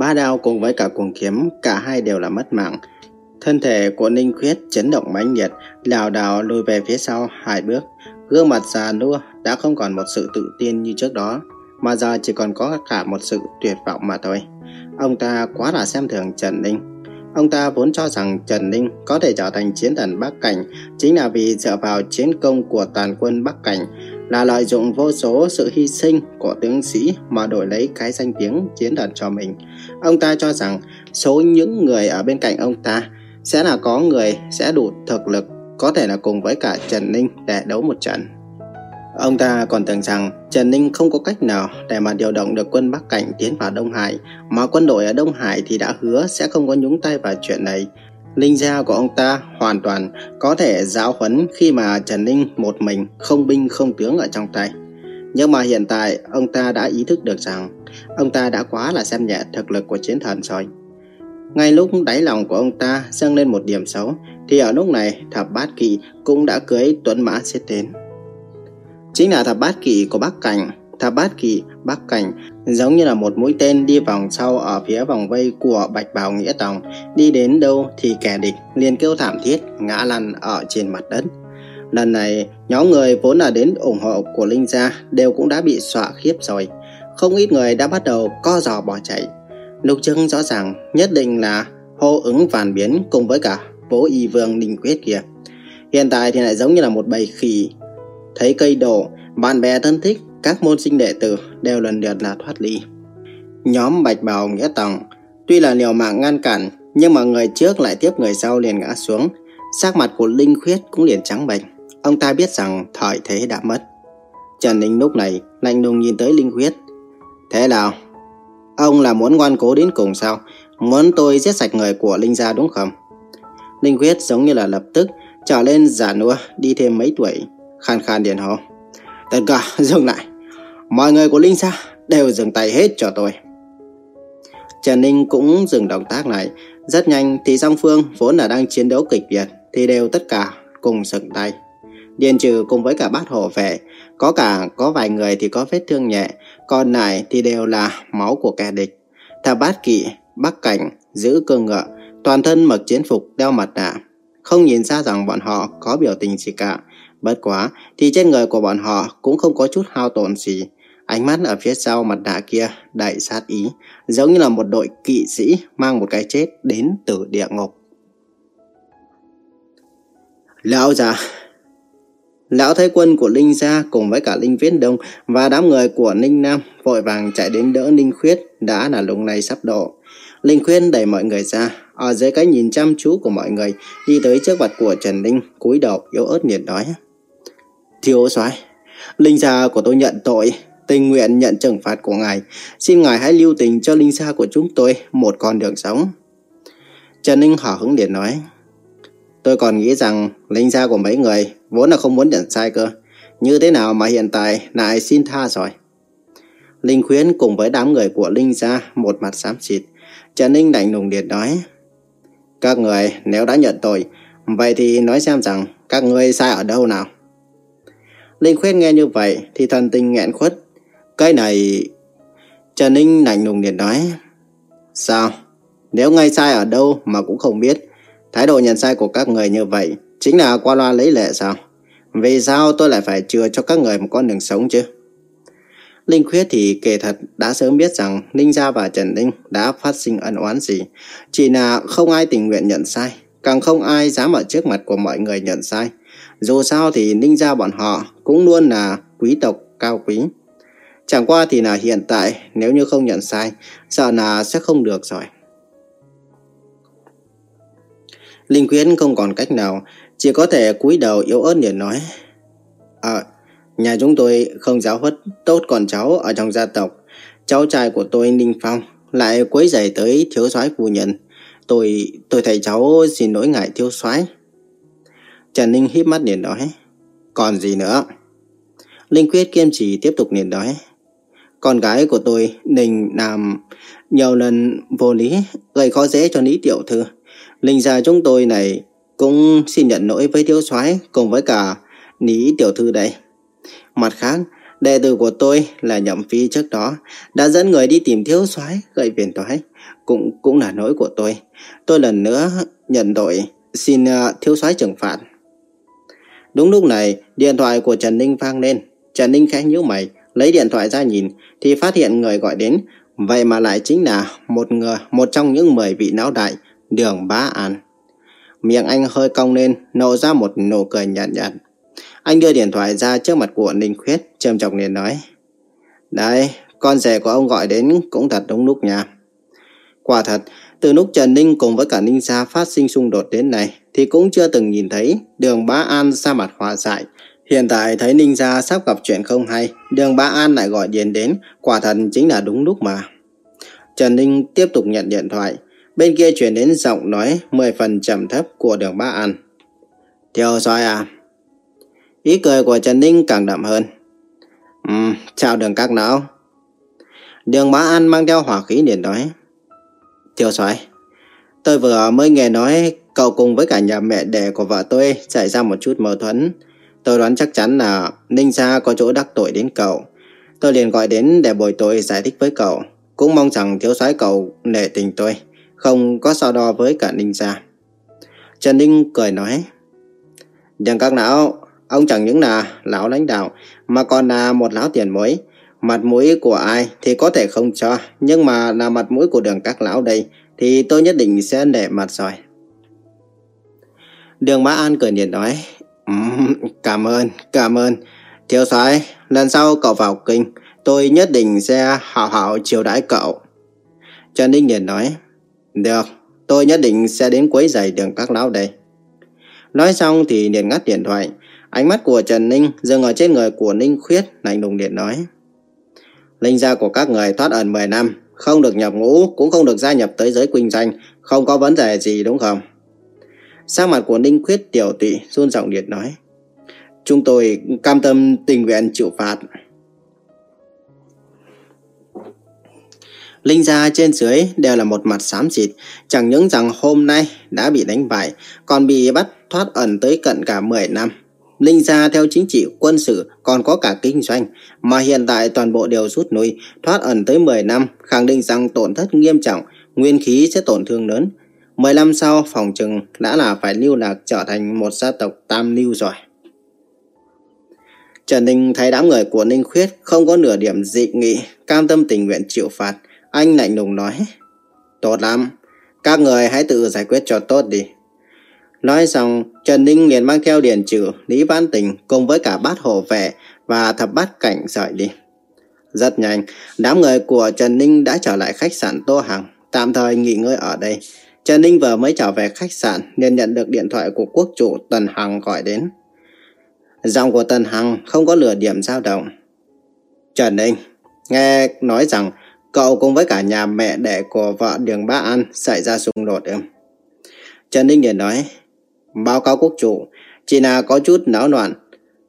Ba đao cùng với cả cuồng kiếm, cả hai đều là mất mạng. Thân thể của Ninh Khuyết chấn động mãnh liệt, lảo đảo lùi về phía sau hai bước. Gương mặt già nua đã không còn một sự tự tin như trước đó, mà giờ chỉ còn có cả một sự tuyệt vọng mà thôi. Ông ta quá là xem thường Trần Ninh. Ông ta vốn cho rằng Trần Ninh có thể trở thành chiến thần Bắc Cảnh chính là vì dựa vào chiến công của toàn quân Bắc Cảnh là lợi dụng vô số sự hy sinh của tướng sĩ mà đổi lấy cái danh tiếng chiến thần cho mình. Ông ta cho rằng số những người ở bên cạnh ông ta sẽ là có người sẽ đủ thực lực có thể là cùng với cả Trần Ninh để đấu một trận. Ông ta còn tưởng rằng Trần Ninh không có cách nào để mà điều động được quân Bắc Cảnh tiến vào Đông Hải, mà quân đội ở Đông Hải thì đã hứa sẽ không có nhúng tay vào chuyện này. Linh gia của ông ta hoàn toàn có thể giáo huấn khi mà Trần Ninh một mình không binh không tướng ở trong tay. Nhưng mà hiện tại, ông ta đã ý thức được rằng ông ta đã quá là xem nhẹ thực lực của chiến thần rồi. Ngay lúc đáy lòng của ông ta dâng lên một điểm xấu, thì ở lúc này thập bát kỵ cũng đã cưới tuấn mã xếp đến. Chính là thập bát kỵ của Bắc Cảnh. Thập bát kỵ Bắc Cảnh giống như là một mũi tên đi vòng sau ở phía vòng vây của Bạch Bào Nghĩa Tòng. Đi đến đâu thì kẻ địch liền kêu thảm thiết ngã lăn ở trên mặt đất. Lần này, nhóm người vốn là đến ủng hộ của Linh Gia đều cũng đã bị xọa khiếp rồi. Không ít người đã bắt đầu co giò bỏ chạy. Lục Trưng rõ ràng nhất định là hô ứng phản biến cùng với cả bố y vương Đình Quyết kia. Hiện tại thì lại giống như là một bầy khỉ Thấy cây đổ, bạn bè thân thích, các môn sinh đệ tử đều lần lượt là thoát ly. Nhóm Bạch Bào Nghĩa Tòng tuy là liều mạng ngăn cản, nhưng mà người trước lại tiếp người sau liền ngã xuống. Sắc mặt của Linh Khuyết cũng liền trắng bệch. Ông ta biết rằng thời thế đã mất. Trần Ninh lúc này lạnh lùng nhìn tới Linh Khuyết. Thế nào? Ông là muốn ngoan cố đến cùng sao? Muốn tôi giết sạch người của Linh gia đúng không? Linh Khuyết giống như là lập tức trở lên giả nua đi thêm mấy tuổi Khan khan điện hồ. Tất cả dừng lại. Mọi người của Linh Sa đều dừng tay hết cho tôi. Trần Ninh cũng dừng động tác lại. Rất nhanh thì song phương vốn là đang chiến đấu kịch liệt thì đều tất cả cùng dừng tay. Điền trừ cùng với cả bát hộ vệ, có cả có vài người thì có vết thương nhẹ, còn lại thì đều là máu của kẻ địch. Thà bát kỵ, bắc cảnh, giữ cơ ngựa, toàn thân mặc chiến phục đeo mặt nạ. Không nhìn ra rằng bọn họ có biểu tình gì cả, Bất quá thì trên người của bọn họ cũng không có chút hao tổn gì. Ánh mắt ở phía sau mặt nạ kia đầy sát ý, giống như là một đội kỵ sĩ mang một cái chết đến từ địa ngục. Lão già Lão thái quân của Linh Gia cùng với cả Linh Viết Đông và đám người của Ninh Nam vội vàng chạy đến đỡ Ninh Khuyết đã là lúc này sắp đổ Linh Khuyết đẩy mọi người ra, ở dưới cái nhìn chăm chú của mọi người đi tới trước mặt của Trần Ninh cúi đầu yếu ớt nhiệt nói. Thiếu soái Linh gia của tôi nhận tội, tình nguyện nhận trừng phạt của ngài. Xin ngài hãy lưu tình cho linh gia của chúng tôi một con đường sống. Trần Ninh hở hứng liền nói. Tôi còn nghĩ rằng linh gia của mấy người vốn là không muốn nhận sai cơ. Như thế nào mà hiện tại lại xin tha rồi. Linh khuyến cùng với đám người của Linh gia một mặt xám xịt. Trần Ninh đành lùng điện nói. Các người nếu đã nhận tội, vậy thì nói xem rằng các người sai ở đâu nào. Linh Khuyết nghe như vậy thì thần tình nghẹn khuất. Cái này... Trần Ninh lạnh lùng liền nói. Sao? Nếu ngay sai ở đâu mà cũng không biết, thái độ nhận sai của các người như vậy chính là qua loa lấy lệ sao? Vì sao tôi lại phải chừa cho các người một con đường sống chứ? Linh Khuyết thì kể thật đã sớm biết rằng Ninh Gia và Trần Ninh đã phát sinh ân oán gì. Chỉ là không ai tình nguyện nhận sai, càng không ai dám ở trước mặt của mọi người nhận sai. Dù sao thì Ninh Gia bọn họ cũng luôn là quý tộc cao quý. Chẳng qua thì là hiện tại nếu như không nhận sai, sợ là sẽ không được rồi. Linh Quyến không còn cách nào, chỉ có thể cúi đầu yếu ớt để nói. À, nhà chúng tôi không giáo huấn tốt con cháu ở trong gia tộc. Cháu trai của tôi Ninh Phong lại quấy rầy tới thiếu soái phu nhân. Tôi, tôi thầy cháu xin lỗi ngại thiếu soái. Trần Ninh híp mắt liền nói. Còn gì nữa? Linh Quyết kiên trì tiếp tục liền nói. Con gái của tôi, Ninh làm nhiều lần vô lý, gây khó dễ cho Lý Tiểu Thư. Linh gia chúng tôi này cũng xin nhận lỗi với thiếu soái cùng với cả Lý Tiểu Thư đây. Mặt khác, Đệ tử của tôi là nhậm phi trước đó đã dẫn người đi tìm thiếu soái gây phiền toái, cũng cũng là lỗi của tôi. Tôi lần nữa nhận tội, xin uh, thiếu soái trừng phạt. Đúng lúc này, điện thoại của Trần Ninh vang lên. Trần Ninh khẽ nhíu mày, lấy điện thoại ra nhìn thì phát hiện người gọi đến, vậy mà lại chính là một người, một trong những 10 vị não đại, Đường Bá An. Miệng anh hơi cong lên, nổ ra một nụ cười nhạt nhạt. Anh đưa điện thoại ra trước mặt của Ninh Khuyết, trầm trọng liền nói. Đấy, con rể của ông gọi đến cũng thật đúng lúc nha. Quả thật, từ lúc Trần Ninh cùng với cả Ninh Gia phát sinh xung đột đến này, thì cũng chưa từng nhìn thấy đường Bá An ra mặt hòa giải. Hiện tại thấy Ninh Gia sắp gặp chuyện không hay, đường Bá An lại gọi điện đến, quả thật chính là đúng lúc mà. Trần Ninh tiếp tục nhận điện thoại, bên kia chuyển đến giọng nói 10 phần trầm thấp của đường Bá An. Theo dõi à? Ý cười của Trần Ninh càng đậm hơn. Um, chào đường các não. Đường Bá An mang theo hỏa khí liền nói. theo soái tôi vừa mới nghe nói cậu cùng với cả nhà mẹ đẻ của vợ tôi xảy ra một chút mâu thuẫn. Tôi đoán chắc chắn là Ninh Gia có chỗ đắc tội đến cậu. Tôi liền gọi đến để bồi tội giải thích với cậu. Cũng mong rằng thiếu soái cậu nể tình tôi, không có so đo với cả Ninh Gia. Trần Ninh cười nói. Đừng các lão, ông chẳng những là lão lãnh đạo, mà còn là một lão tiền mối. Mặt mũi của ai thì có thể không cho, nhưng mà là mặt mũi của đường các lão đây, thì tôi nhất định sẽ nể mặt rồi. Đường Mã An cười nhiệt nói, Ừ, cảm ơn, cảm ơn. Thiếu soái lần sau cậu vào kinh, tôi nhất định sẽ hảo hảo chiều đãi cậu. Trần Ninh liền nói, được, tôi nhất định sẽ đến quấy giày đường các lão đây. Nói xong thì liền ngắt điện thoại, ánh mắt của Trần Ninh dừng ở trên người của Ninh Khuyết, lạnh lùng điện nói. Linh gia của các người thoát ẩn 10 năm, không được nhập ngũ, cũng không được gia nhập tới giới quynh danh, không có vấn đề gì đúng không? Sắc mặt của Ninh Khuyết tiểu tụy, run giọng điện nói. Chúng tôi cam tâm tình nguyện chịu phạt. Linh gia trên dưới đều là một mặt xám xịt, chẳng những rằng hôm nay đã bị đánh bại, còn bị bắt thoát ẩn tới cận cả 10 năm. Linh gia theo chính trị quân sự còn có cả kinh doanh, mà hiện tại toàn bộ đều rút lui, thoát ẩn tới 10 năm, khẳng định rằng tổn thất nghiêm trọng, nguyên khí sẽ tổn thương lớn. 10 năm sau, phòng trừng đã là phải lưu lạc trở thành một gia tộc tam lưu rồi. Trần Ninh thấy đám người của Ninh Khuyết không có nửa điểm dị nghị, cam tâm tình nguyện chịu phạt. Anh lạnh lùng nói, tốt lắm, các người hãy tự giải quyết cho tốt đi. Nói xong, Trần Ninh liền mang theo điển Trừ, Lý Văn Tình cùng với cả bát hộ vệ và thập bát cảnh rời đi. Rất nhanh, đám người của Trần Ninh đã trở lại khách sạn Tô Hằng, tạm thời nghỉ ngơi ở đây. Trần Ninh vừa mới trở về khách sạn nên nhận được điện thoại của quốc chủ Tần Hằng gọi đến. Giọng của Tần Hằng không có lửa điểm dao động. Trần Ninh, nghe nói rằng cậu cùng với cả nhà mẹ đẻ của vợ Đường Bá An xảy ra xung đột em. Trần Ninh liền nói, Báo cáo quốc chủ, chỉ là có chút náo loạn.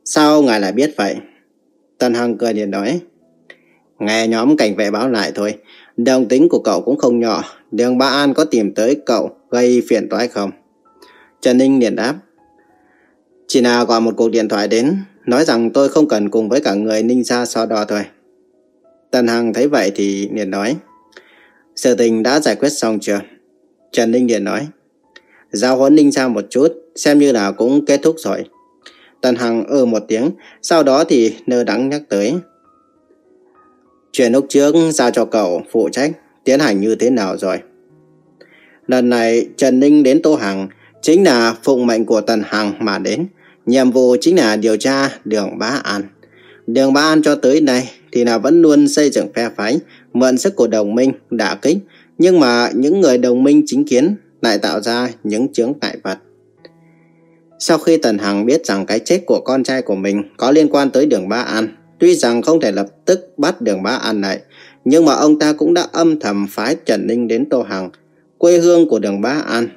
Sao ngài lại biết vậy? Tần Hằng cười liền nói. Nghe nhóm cảnh vệ báo lại thôi. Đồng tính của cậu cũng không nhỏ. Đường Ba An có tìm tới cậu gây phiền toái không? Trần Ninh liền đáp. Chỉ là gọi một cuộc điện thoại đến, nói rằng tôi không cần cùng với cả người Ninh Sa so đo thôi. Tần Hằng thấy vậy thì liền nói. Sự tình đã giải quyết xong chưa? Trần Ninh liền nói. Giao huấn Ninh Sa một chút, xem như là cũng kết thúc rồi. Tần Hằng ơ ừ một tiếng, sau đó thì nơ đắng nhắc tới. Chuyện lúc trước giao cho cậu phụ trách, tiến hành như thế nào rồi? Lần này Trần Ninh đến Tô Hằng chính là phụng mệnh của Tần Hằng mà đến. Nhiệm vụ chính là điều tra đường Bá An. Đường Bá An cho tới nay thì là vẫn luôn xây dựng phe phái, mượn sức của đồng minh, đả kích. Nhưng mà những người đồng minh chính kiến lại tạo ra những chướng ngại vật. Sau khi Tần Hằng biết rằng cái chết của con trai của mình có liên quan tới đường Ba An, tuy rằng không thể lập tức bắt đường Bá An lại, nhưng mà ông ta cũng đã âm thầm phái Trần Ninh đến Tô Hằng, quê hương của đường Bá An,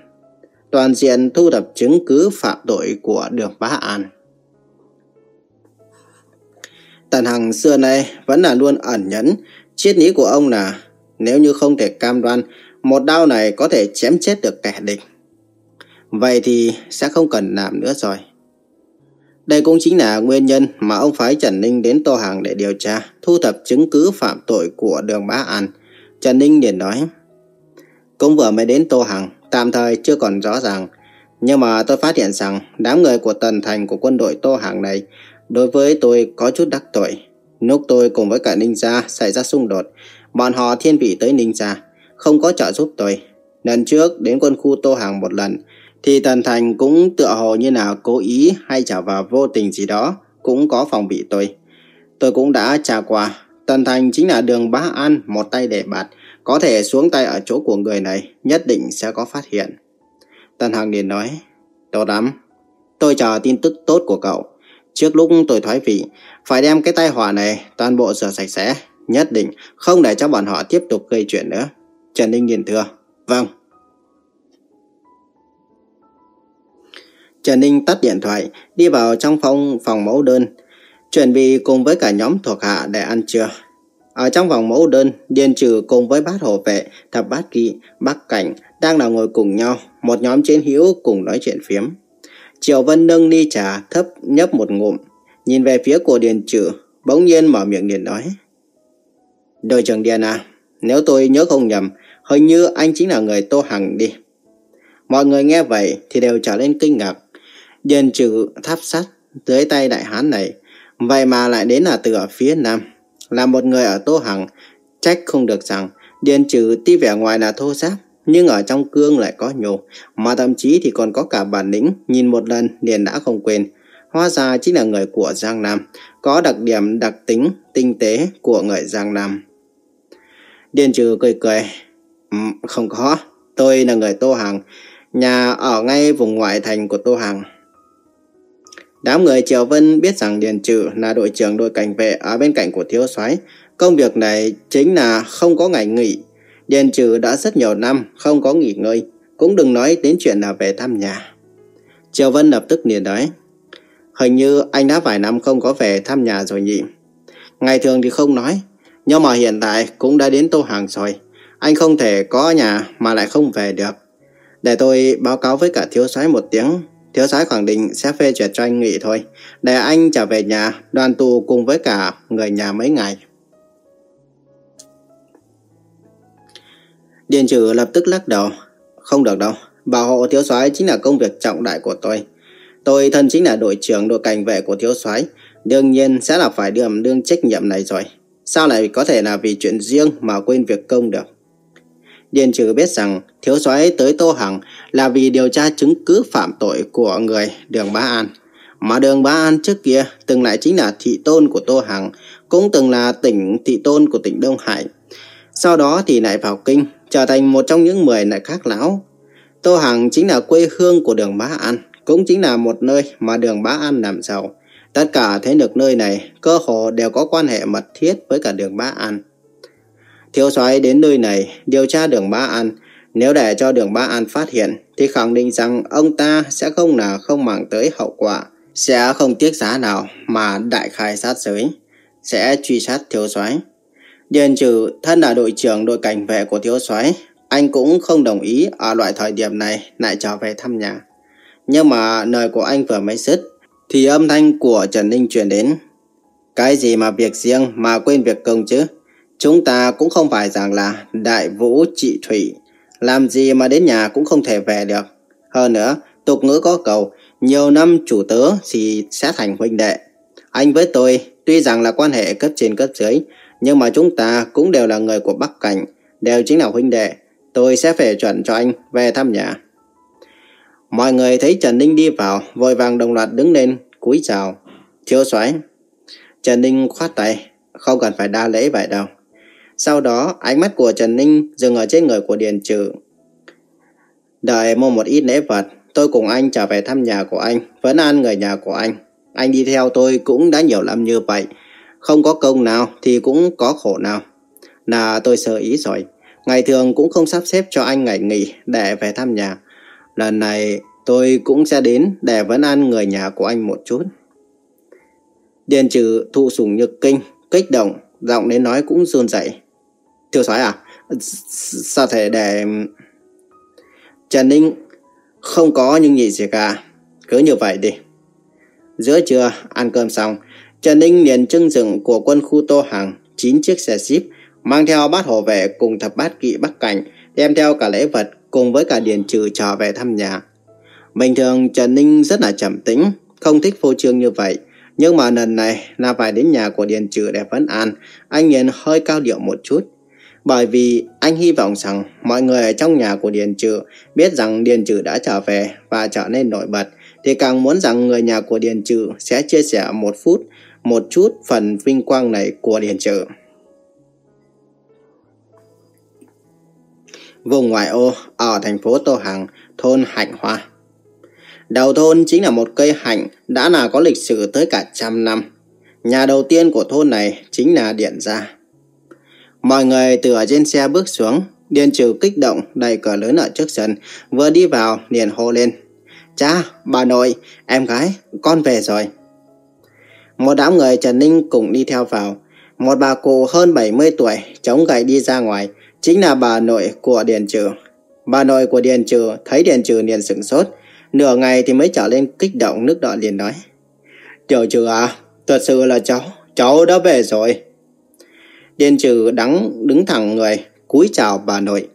toàn diện thu thập chứng cứ phạm tội của đường Bá An. Tần Hằng xưa nay vẫn là luôn ẩn nhẫn, triết lý của ông là nếu như không thể cam đoan một đao này có thể chém chết được kẻ địch. Vậy thì sẽ không cần làm nữa rồi. Đây cũng chính là nguyên nhân mà ông phái Trần Ninh đến Tô Hàng để điều tra, thu thập chứng cứ phạm tội của đường Bá An. Trần Ninh liền nói, cũng vừa mới đến Tô Hàng, tạm thời chưa còn rõ ràng. Nhưng mà tôi phát hiện rằng đám người của tần thành của quân đội Tô Hàng này đối với tôi có chút đắc tội. Lúc tôi cùng với cả Ninh Gia xảy ra xung đột, bọn họ thiên vị tới Ninh Gia, không có trợ giúp tôi. Lần trước đến quân khu Tô Hàng một lần, thì Tần Thành cũng tựa hồ như là cố ý hay trả vào vô tình gì đó, cũng có phòng bị tôi. Tôi cũng đã trả qua, Tần Thành chính là đường bá an một tay để bạt, có thể xuống tay ở chỗ của người này, nhất định sẽ có phát hiện. Tần Hằng liền nói, tốt lắm, tôi chờ tin tức tốt của cậu. Trước lúc tôi thoái vị, phải đem cái tai họa này toàn bộ rửa sạch sẽ, nhất định không để cho bọn họ tiếp tục gây chuyện nữa. Trần Ninh liền thưa, vâng. Trần Ninh tắt điện thoại, đi vào trong phòng phòng mẫu đơn, chuẩn bị cùng với cả nhóm thuộc hạ để ăn trưa. Ở trong phòng mẫu đơn, Điền Trừ cùng với bát hộ vệ, thập bát kỵ, bắc cảnh đang là ngồi cùng nhau, một nhóm chiến hữu cùng nói chuyện phiếm. Triệu Vân nâng ly trà thấp nhấp một ngụm, nhìn về phía của Điền Trừ, bỗng nhiên mở miệng liền nói. Đội trưởng Điền à, nếu tôi nhớ không nhầm, hình như anh chính là người Tô Hằng đi. Mọi người nghe vậy thì đều trở lên kinh ngạc. Điền Trừ tháp sắt dưới tay đại hán này, vậy mà lại đến là từ ở phía nam. Là một người ở Tô Hằng, trách không được rằng Điền Trừ tuy vẻ ngoài là thô giáp, nhưng ở trong cương lại có nhổ, mà thậm chí thì còn có cả bản lĩnh, nhìn một lần liền đã không quên. Hóa ra chính là người của Giang Nam, có đặc điểm đặc tính, tinh tế của người Giang Nam. Điền Trừ cười cười, ừ, không có, tôi là người Tô Hằng, nhà ở ngay vùng ngoại thành của Tô Hằng. Đám người Triều Vân biết rằng Điền Trừ là đội trưởng đội cảnh vệ ở bên cạnh của thiếu soái. Công việc này chính là không có ngày nghỉ. Điền Trừ đã rất nhiều năm không có nghỉ ngơi, cũng đừng nói đến chuyện là về thăm nhà. Triều Vân lập tức liền nói, hình như anh đã vài năm không có về thăm nhà rồi nhỉ. Ngày thường thì không nói, nhưng mà hiện tại cũng đã đến Tô Hàng rồi. Anh không thể có nhà mà lại không về được. Để tôi báo cáo với cả thiếu soái một tiếng Thiếu soái khẳng định sẽ phê duyệt cho anh nghỉ thôi. Để anh trở về nhà, đoàn tù cùng với cả người nhà mấy ngày. Điền trừ lập tức lắc đầu. Không được đâu. Bảo hộ thiếu soái chính là công việc trọng đại của tôi. Tôi thân chính là đội trưởng đội cảnh vệ của thiếu soái, đương nhiên sẽ là phải đương đương trách nhiệm này rồi. Sao lại có thể là vì chuyện riêng mà quên việc công được? Điền Trừ biết rằng thiếu soái tới Tô Hằng là vì điều tra chứng cứ phạm tội của người Đường Bá An. Mà Đường Bá An trước kia từng lại chính là thị tôn của Tô Hằng, cũng từng là tỉnh thị tôn của tỉnh Đông Hải. Sau đó thì lại vào kinh, trở thành một trong những mười lại khác lão. Tô Hằng chính là quê hương của Đường Bá An, cũng chính là một nơi mà Đường Bá An làm giàu. Tất cả thế lực nơi này cơ hồ đều có quan hệ mật thiết với cả Đường Bá An. Thiếu soái đến nơi này, điều tra đường Bá An. Nếu để cho đường Bá An phát hiện, thì khẳng định rằng ông ta sẽ không là không màng tới hậu quả. Sẽ không tiếc giá nào mà đại khai sát giới. Sẽ truy sát thiếu soái. Điền trừ thân là đội trưởng đội cảnh vệ của thiếu soái, anh cũng không đồng ý ở loại thời điểm này lại trở về thăm nhà. Nhưng mà lời của anh vừa mới dứt, thì âm thanh của Trần Ninh truyền đến. Cái gì mà việc riêng mà quên việc công chứ? Chúng ta cũng không phải rằng là đại vũ trị thủy, làm gì mà đến nhà cũng không thể về được. Hơn nữa, tục ngữ có cầu, nhiều năm chủ tớ thì sẽ thành huynh đệ. Anh với tôi, tuy rằng là quan hệ cấp trên cấp dưới, nhưng mà chúng ta cũng đều là người của Bắc Cảnh, đều chính là huynh đệ. Tôi sẽ phê chuẩn cho anh về thăm nhà. Mọi người thấy Trần Ninh đi vào, vội vàng đồng loạt đứng lên, cúi chào. Thiếu soái Trần Ninh khoát tay, không cần phải đa lễ vậy đâu. Sau đó, ánh mắt của Trần Ninh dừng ở trên người của Điền Trừ. Đợi mua một ít lễ vật, tôi cùng anh trở về thăm nhà của anh, vẫn ăn người nhà của anh. Anh đi theo tôi cũng đã nhiều năm như vậy. Không có công nào thì cũng có khổ nào. Là tôi sơ ý rồi. Ngày thường cũng không sắp xếp cho anh ngày nghỉ để về thăm nhà. Lần này tôi cũng sẽ đến để vẫn ăn người nhà của anh một chút. Điền trừ thụ sủng nhược kinh, kích động, giọng đến nói cũng run rẩy. Thiếu soái à? Sao thể để... Trần Ninh không có nhưng gì gì cả. Cứ như vậy đi. Giữa trưa, ăn cơm xong, Trần Ninh liền trưng dựng của quân khu Tô Hàng 9 chiếc xe ship, mang theo bát hộ vệ cùng thập bát kỵ bắc cảnh, đem theo cả lễ vật cùng với cả điền trừ trở về thăm nhà. Bình thường Trần Ninh rất là trầm tĩnh, không thích phô trương như vậy. Nhưng mà lần này là phải đến nhà của Điền Trừ để vấn an, anh liền hơi cao điệu một chút. Bởi vì anh hy vọng rằng mọi người ở trong nhà của Điền Trừ biết rằng Điền Trừ đã trở về và trở nên nổi bật, thì càng muốn rằng người nhà của Điền Trừ sẽ chia sẻ một phút, một chút phần vinh quang này của Điền Trừ. Vùng ngoại ô ở thành phố Tô Hằng, thôn Hạnh Hoa. Đầu thôn chính là một cây hạnh đã là có lịch sử tới cả trăm năm. Nhà đầu tiên của thôn này chính là Điện Gia. Mọi người từ ở trên xe bước xuống, Điền trừ kích động đẩy cửa lớn ở trước sân, vừa đi vào liền hô lên. Cha, bà nội, em gái, con về rồi. Một đám người Trần Ninh cũng đi theo vào. Một bà cụ hơn 70 tuổi chống gậy đi ra ngoài, chính là bà nội của Điền Trừ. Bà nội của Điền Trừ thấy Điền Trừ liền sửng sốt, Nửa ngày thì mới trở lên kích động nước đỏ liền nói. Tiểu trừ à, thật sự là cháu, cháu đã về rồi. Điền trừ đắng đứng thẳng người, cúi chào bà nội.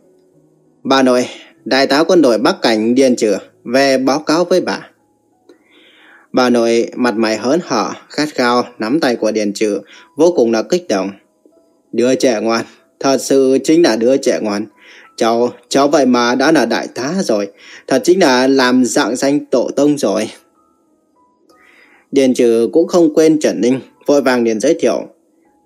Bà nội, đại tá quân đội Bắc Cảnh Điền trừ về báo cáo với bà. Bà nội mặt mày hớn hở, khát khao, nắm tay của Điền trừ, vô cùng là kích động. Đứa trẻ ngoan, thật sự chính là đứa trẻ ngoan. Cháu, cháu vậy mà đã là đại tá rồi. Thật chính là làm dạng danh tổ tông rồi. Điền trừ cũng không quên Trần Ninh, vội vàng liền giới thiệu.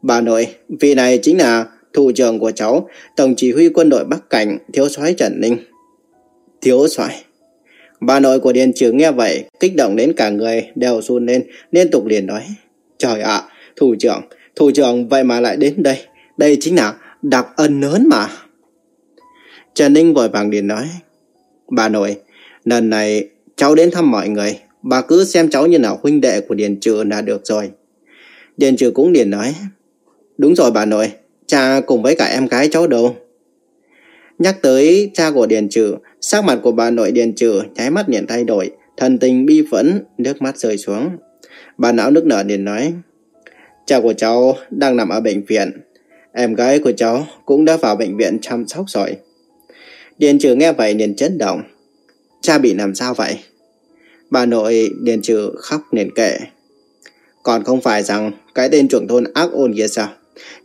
Bà nội, vị này chính là thủ trưởng của cháu, tổng chỉ huy quân đội Bắc Cảnh, thiếu soái Trần Ninh. Thiếu soái Bà nội của Điền trừ nghe vậy, kích động đến cả người đều run lên, liên tục liền nói. Trời ạ, thủ trưởng, thủ trưởng vậy mà lại đến đây. Đây chính là đặc ân lớn mà. Trần Ninh vội vàng liền nói. Bà nội, lần này cháu đến thăm mọi người. Bà cứ xem cháu như nào huynh đệ của Điền Trừ là được rồi. Điền Trừ cũng liền nói. Đúng rồi bà nội, cha cùng với cả em gái cháu đâu. Nhắc tới cha của Điền Trừ, sắc mặt của bà nội Điền Trừ nháy mắt liền thay đổi, thần tình bi phẫn, nước mắt rơi xuống. Bà não nước nở liền nói, cha của cháu đang nằm ở bệnh viện, em gái của cháu cũng đã vào bệnh viện chăm sóc rồi. Điền trừ nghe vậy liền chấn động. Cha bị làm sao vậy? Bà nội Điền trừ khóc liền kể. Còn không phải rằng cái tên trưởng thôn ác ôn kia sao?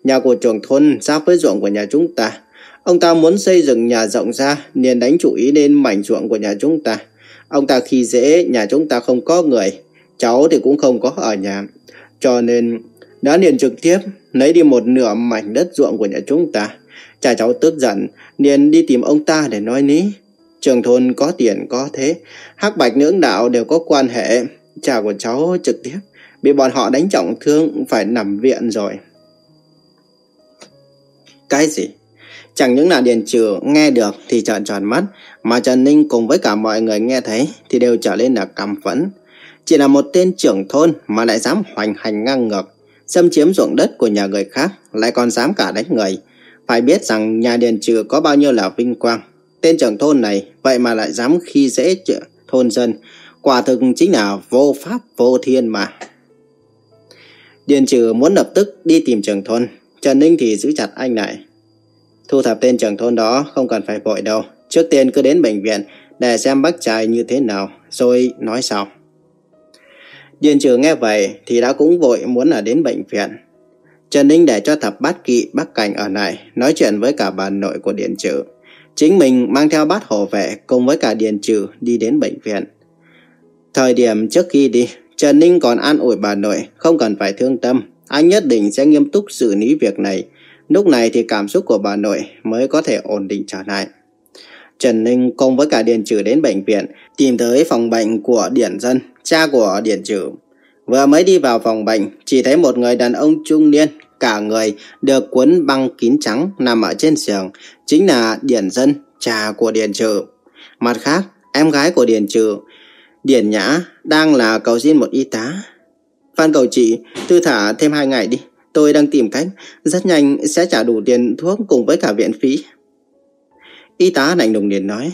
Nhà của trưởng thôn giáp với ruộng của nhà chúng ta. Ông ta muốn xây dựng nhà rộng ra liền đánh chủ ý lên mảnh ruộng của nhà chúng ta. Ông ta khi dễ nhà chúng ta không có người. Cháu thì cũng không có ở nhà. Cho nên đã liền trực tiếp lấy đi một nửa mảnh đất ruộng của nhà chúng ta. Cha cháu tức giận, liền đi tìm ông ta để nói lý. Trường thôn có tiền có thế, hắc bạch nưỡng đạo đều có quan hệ. Cha của cháu trực tiếp bị bọn họ đánh trọng thương phải nằm viện rồi. Cái gì? Chẳng những là Điền Trừ nghe được thì trợn tròn mắt, mà Trần Ninh cùng với cả mọi người nghe thấy thì đều trở lên là căm phẫn. Chỉ là một tên trưởng thôn mà lại dám hoành hành ngang ngược, xâm chiếm ruộng đất của nhà người khác, lại còn dám cả đánh người. Phải biết rằng nhà Điền Trừ có bao nhiêu là vinh quang. Tên trưởng thôn này vậy mà lại dám khi dễ thôn dân. Quả thực chính là vô pháp vô thiên mà. Điền Trừ muốn lập tức đi tìm trưởng thôn. Trần Ninh thì giữ chặt anh lại. Thu thập tên trưởng thôn đó không cần phải vội đâu. Trước tiên cứ đến bệnh viện để xem bác trai như thế nào, rồi nói sau. Điền trừ nghe vậy thì đã cũng vội muốn là đến bệnh viện. Trần Ninh để cho thập bát kỵ bác Cảnh ở lại, nói chuyện với cả bà nội của Điền Trừ. Chính mình mang theo bát hộ vệ cùng với cả Điền Trừ đi đến bệnh viện. Thời điểm trước khi đi, Trần Ninh còn an ủi bà nội không cần phải thương tâm. Anh nhất định sẽ nghiêm túc xử lý việc này. Lúc này thì cảm xúc của bà nội mới có thể ổn định trở lại. Trần Ninh cùng với cả Điền Trừ đến bệnh viện, tìm tới phòng bệnh của Điển Dân, cha của Điền Trừ. Vừa mới đi vào phòng bệnh, chỉ thấy một người đàn ông trung niên, cả người được cuốn băng kín trắng nằm ở trên giường, chính là Điển Dân, cha của Điền Trừ. Mặt khác, em gái của Điền Trừ, Điền Nhã, đang là cầu xin một y tá. Phan cầu chị, thư thả thêm hai ngày đi, tôi đang tìm cách, rất nhanh sẽ trả đủ tiền thuốc cùng với cả viện phí. Y tá lạnh lùng liền nói,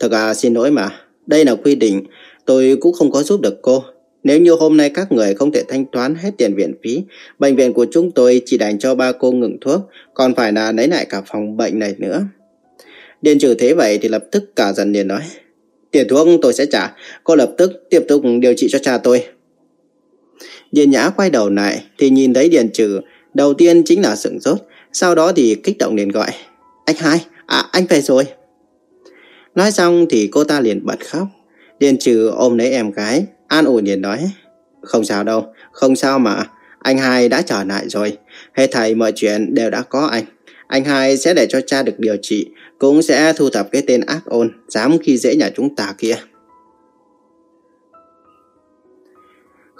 Thật à xin lỗi mà, đây là quy định, tôi cũng không có giúp được cô. Nếu như hôm nay các người không thể thanh toán hết tiền viện phí, bệnh viện của chúng tôi chỉ đành cho ba cô ngừng thuốc, còn phải là lấy lại cả phòng bệnh này nữa. Điền trừ thế vậy thì lập tức cả dần liền nói, tiền thuốc tôi sẽ trả, cô lập tức tiếp tục điều trị cho cha tôi. Điền nhã quay đầu lại thì nhìn thấy Điền trừ, đầu tiên chính là sửng sốt, sau đó thì kích động liền gọi, anh hai, à anh về rồi. Nói xong thì cô ta liền bật khóc. Điền trừ ôm lấy em gái, an ủi liền nói. Không sao đâu, không sao mà. Anh hai đã trở lại rồi. Hết thầy mọi chuyện đều đã có anh. Anh hai sẽ để cho cha được điều trị, cũng sẽ thu thập cái tên ác ôn, dám khi dễ nhà chúng ta kia.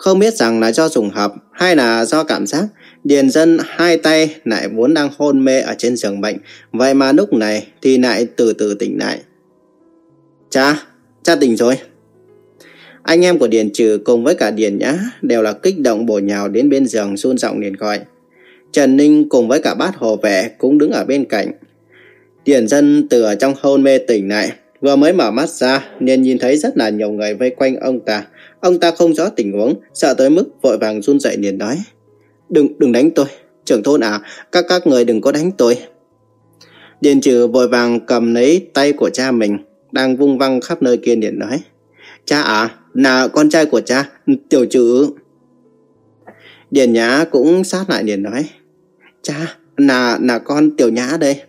Không biết rằng là do trùng hợp hay là do cảm giác, Điền dân hai tay lại vốn đang hôn mê ở trên giường bệnh, vậy mà lúc này thì lại từ từ tỉnh lại. Cha, cha tỉnh rồi. Anh em của Điền Trừ cùng với cả Điền Nhã đều là kích động bổ nhào đến bên giường run giọng liền gọi. Trần Ninh cùng với cả bát hồ vệ cũng đứng ở bên cạnh. Điền dân từ ở trong hôn mê tỉnh lại, vừa mới mở mắt ra nên nhìn thấy rất là nhiều người vây quanh ông ta. Ông ta không rõ tình huống, sợ tới mức vội vàng run dậy liền nói. Đừng, đừng đánh tôi, trưởng thôn à, các các người đừng có đánh tôi. Điền trừ vội vàng cầm lấy tay của cha mình, đang vung văng khắp nơi kia liền nói. Cha à, là con trai của cha, tiểu trừ. Điền Nhã cũng sát lại liền nói. Cha, là, là con tiểu nhã đây.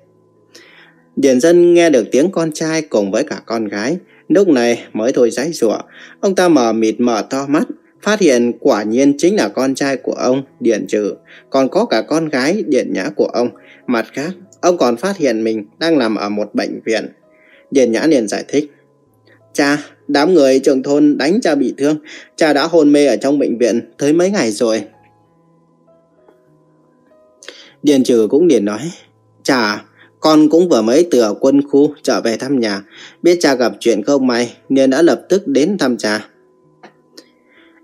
Điền dân nghe được tiếng con trai cùng với cả con gái. Lúc này mới thôi giấy rủa Ông ta mở mịt mở to mắt. Phát hiện quả nhiên chính là con trai của ông, Điền Trừ. Còn có cả con gái, Điền Nhã của ông. Mặt khác, ông còn phát hiện mình đang nằm ở một bệnh viện. Điền Nhã liền giải thích. Cha, đám người trưởng thôn đánh cha bị thương. Cha đã hôn mê ở trong bệnh viện tới mấy ngày rồi. Điền trừ cũng liền nói. Cha, con cũng vừa mới từ ở quân khu trở về thăm nhà. Biết cha gặp chuyện không may nên đã lập tức đến thăm cha.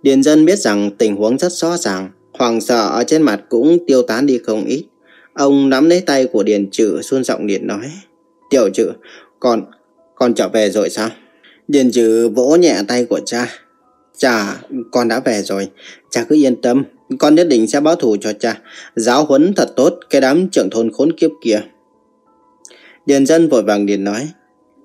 Điền dân biết rằng tình huống rất rõ ràng. Hoàng sợ ở trên mặt cũng tiêu tán đi không ít. Ông nắm lấy tay của Điền Trự xuân giọng điền nói. Tiểu Trự, con, con trở về rồi sao? Điền Trự vỗ nhẹ tay của cha. Cha, con đã về rồi. Cha cứ yên tâm. Con nhất định sẽ báo thù cho cha. Giáo huấn thật tốt cái đám trưởng thôn khốn kiếp kia. Điền dân vội vàng điền nói.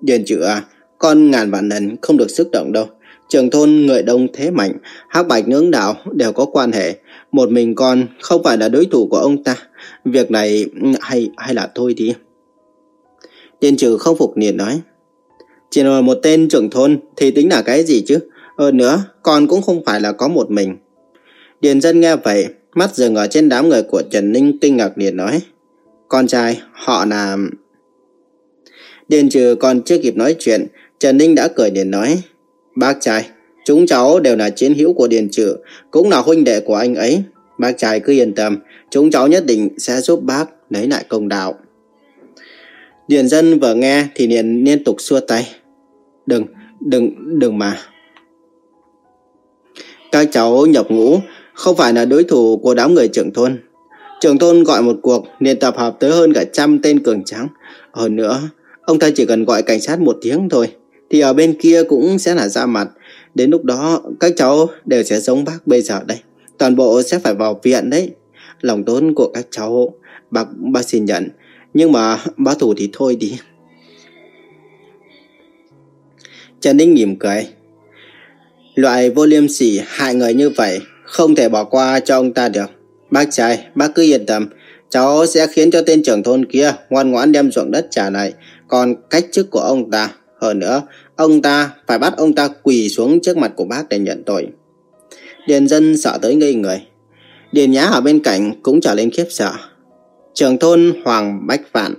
Điền chữ à, con ngàn vạn lần không được xúc động đâu. Trường thôn người đông thế mạnh, hắc bạch nướng đạo đều có quan hệ. Một mình con không phải là đối thủ của ông ta. Việc này ừ, hay hay là thôi thì. Điền trừ không phục liền nói. Chỉ là một tên trưởng thôn thì tính là cái gì chứ? Hơn nữa, con cũng không phải là có một mình. Điền dân nghe vậy, mắt dừng ở trên đám người của Trần Ninh kinh ngạc liền nói. Con trai, họ là... Điền trừ còn chưa kịp nói chuyện, Trần Ninh đã cười liền nói. Bác trai, chúng cháu đều là chiến hữu của Điền trừ, cũng là huynh đệ của anh ấy. Bác trai cứ yên tâm, chúng cháu nhất định sẽ giúp bác lấy lại công đạo. Điền dân vừa nghe thì liền liên tục xua tay. Đừng, đừng, đừng mà. Các cháu nhập ngũ không phải là đối thủ của đám người trưởng thôn. Trưởng thôn gọi một cuộc liền tập hợp tới hơn cả trăm tên cường tráng. Hơn nữa, ông ta chỉ cần gọi cảnh sát một tiếng thôi thì ở bên kia cũng sẽ là ra mặt. Đến lúc đó các cháu đều sẽ giống bác bây giờ đây. Toàn bộ sẽ phải vào viện đấy. Lòng tốn của các cháu bác, bác xin nhận. Nhưng mà bác thủ thì thôi đi. Trần Ninh mỉm cười. Loại vô liêm sỉ hại người như vậy không thể bỏ qua cho ông ta được. Bác trai, bác cứ yên tâm. Cháu sẽ khiến cho tên trưởng thôn kia ngoan ngoãn đem ruộng đất trả lại. Còn cách chức của ông ta, hơn nữa, ông ta phải bắt ông ta quỳ xuống trước mặt của bác để nhận tội. Điền dân sợ tới ngây người. Điền nhá ở bên cạnh cũng trở lên khiếp sợ. Trưởng thôn Hoàng Bách Vạn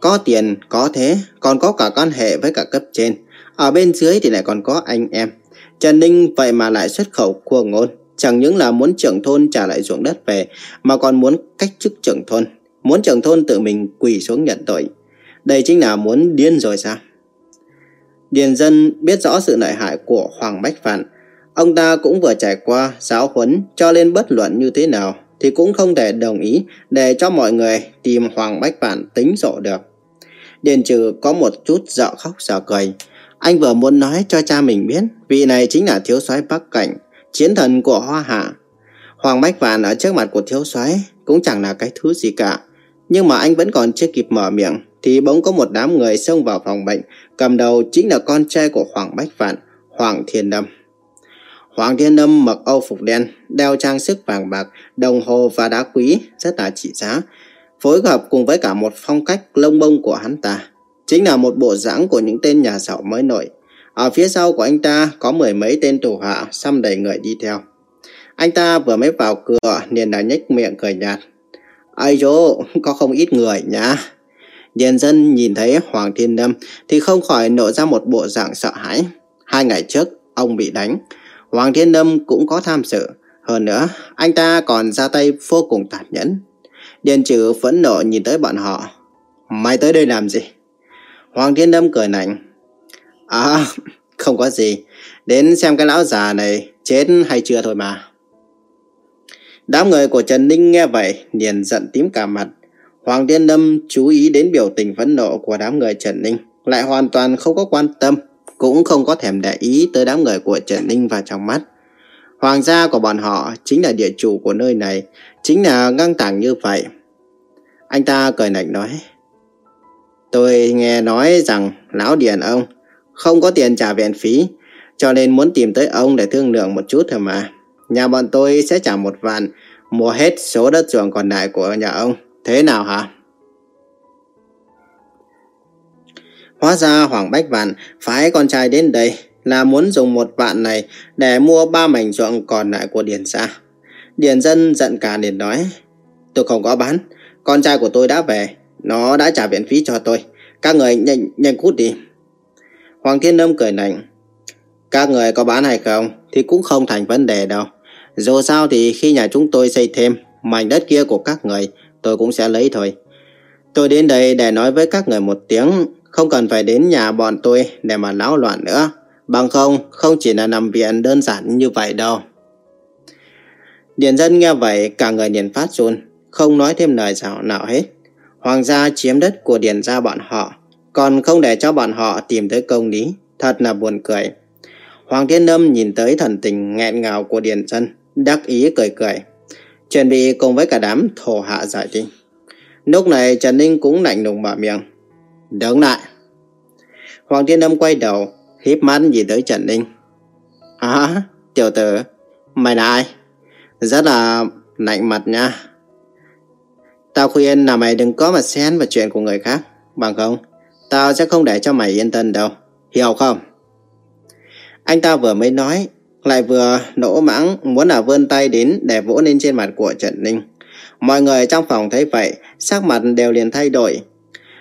có tiền, có thế, còn có cả quan hệ với cả cấp trên. Ở bên dưới thì lại còn có anh em. Trần Ninh vậy mà lại xuất khẩu cua ngôn. Chẳng những là muốn trưởng thôn trả lại ruộng đất về, mà còn muốn cách chức trưởng thôn. Muốn trưởng thôn tự mình quỳ xuống nhận tội. Đây chính là muốn điên rồi sao? Điền dân biết rõ sự lợi hại của Hoàng Bách Phạn. Ông ta cũng vừa trải qua giáo huấn cho lên bất luận như thế nào thì cũng không thể đồng ý để cho mọi người tìm Hoàng Bách Phạn tính sổ được. Điền trừ có một chút dọ khóc dở cười. Anh vừa muốn nói cho cha mình biết, vị này chính là thiếu soái Bắc Cảnh. chiến thần của Hoa Hạ. Hoàng Bách Vạn ở trước mặt của thiếu soái cũng chẳng là cái thứ gì cả. Nhưng mà anh vẫn còn chưa kịp mở miệng thì bỗng có một đám người xông vào phòng bệnh, cầm đầu chính là con trai của Hoàng Bách Vạn, Hoàng Thiên Đâm. Hoàng Thiên Đâm mặc âu phục đen, đeo trang sức vàng bạc, đồng hồ và đá quý rất là trị giá, phối hợp cùng với cả một phong cách lông bông của hắn ta. Chính là một bộ dáng của những tên nhà giàu mới nổi. Ở phía sau của anh ta có mười mấy tên thủ hạ xăm đầy người đi theo. Anh ta vừa mới vào cửa liền đã nhếch miệng cười nhạt. Ai dô, có không ít người nhá. Nhân dân nhìn thấy Hoàng Thiên Đâm thì không khỏi nổ ra một bộ dạng sợ hãi. Hai ngày trước, ông bị đánh. Hoàng Thiên Đâm cũng có tham sự. Hơn nữa, anh ta còn ra tay vô cùng tàn nhẫn. Điền trừ phẫn nộ nhìn tới bọn họ. Mày tới đây làm gì? Hoàng Thiên Đâm cười nảnh. À, không có gì. Đến xem cái lão già này chết hay chưa thôi mà. Đám người của Trần Ninh nghe vậy, liền giận tím cả mặt. Hoàng Thiên Lâm chú ý đến biểu tình phẫn nộ của đám người Trần Ninh, lại hoàn toàn không có quan tâm, cũng không có thèm để ý tới đám người của Trần Ninh vào trong mắt. Hoàng gia của bọn họ chính là địa chủ của nơi này, chính là ngang tàng như vậy. Anh ta cười lạnh nói, Tôi nghe nói rằng lão điền ông không có tiền trả viện phí, cho nên muốn tìm tới ông để thương lượng một chút thôi mà. Nhà bọn tôi sẽ trả một vạn, mua hết số đất ruộng còn lại của nhà ông. Thế nào hả? Hóa ra Hoàng Bách Vạn phái con trai đến đây là muốn dùng một vạn này để mua ba mảnh ruộng còn lại của Điền gia. Điền dân giận cả liền nói, tôi không có bán, con trai của tôi đã về, nó đã trả viện phí cho tôi. Các người nhanh, nhanh cút đi. Hoàng Thiên Lâm cười lạnh, các người có bán hay không thì cũng không thành vấn đề đâu. Dù sao thì khi nhà chúng tôi xây thêm mảnh đất kia của các người, tôi cũng sẽ lấy thôi. Tôi đến đây để nói với các người một tiếng, không cần phải đến nhà bọn tôi để mà náo loạn nữa. Bằng không, không chỉ là nằm viện đơn giản như vậy đâu. Điền dân nghe vậy, cả người điền phát run, không nói thêm lời nào, nào hết. Hoàng gia chiếm đất của điền gia bọn họ, còn không để cho bọn họ tìm tới công lý, thật là buồn cười. Hoàng Thiên Lâm nhìn tới thần tình nghẹn ngào của điền dân, đắc ý cười cười. Chuẩn bị cùng với cả đám thổ hạ giải trình. Lúc này Trần Ninh cũng lạnh lùng mở miệng. Đứng lại. Hoàng Thiên âm quay đầu, híp mắt nhìn tới Trần Ninh. À, tiểu tử, mày là ai? Rất là lạnh mặt nha. Tao khuyên là mày đừng có mà xen vào chuyện của người khác. Bằng không, tao sẽ không để cho mày yên tâm đâu. Hiểu không? Anh ta vừa mới nói, lại vừa nỗ mãng muốn là vươn tay đến để vỗ lên trên mặt của Trần Ninh. Mọi người trong phòng thấy vậy, sắc mặt đều liền thay đổi.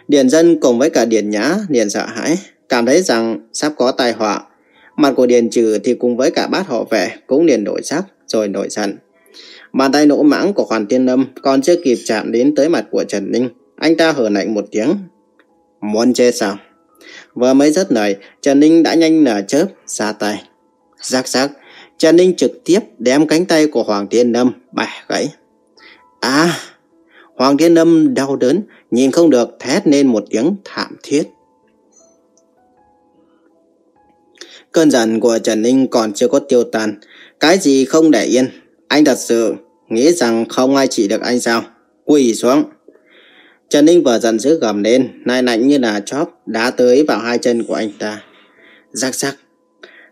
Điền dân cùng với cả Điền Nhã liền sợ hãi, cảm thấy rằng sắp có tai họa. Mặt của Điền Trừ thì cùng với cả bát hộ vệ cũng liền đổi sắc rồi nổi giận. Bàn tay nỗ mãng của Hoàn Tiên Lâm còn chưa kịp chạm đến tới mặt của Trần Ninh. Anh ta hở lạnh một tiếng. Muốn chết sao? Vừa mới dứt lời, Trần Ninh đã nhanh nở chớp ra tay. Rắc rắc, Trần Ninh trực tiếp đem cánh tay của Hoàng Thiên Lâm bẻ gãy. À, Hoàng Thiên Lâm đau đớn, nhìn không được thét lên một tiếng thảm thiết. Cơn giận của Trần Ninh còn chưa có tiêu tan, cái gì không để yên. Anh thật sự nghĩ rằng không ai trị được anh sao? Quỳ xuống. Trần Ninh vừa giận dữ gầm lên, nai lạnh như là chóp đá tới vào hai chân của anh ta. Rắc rắc,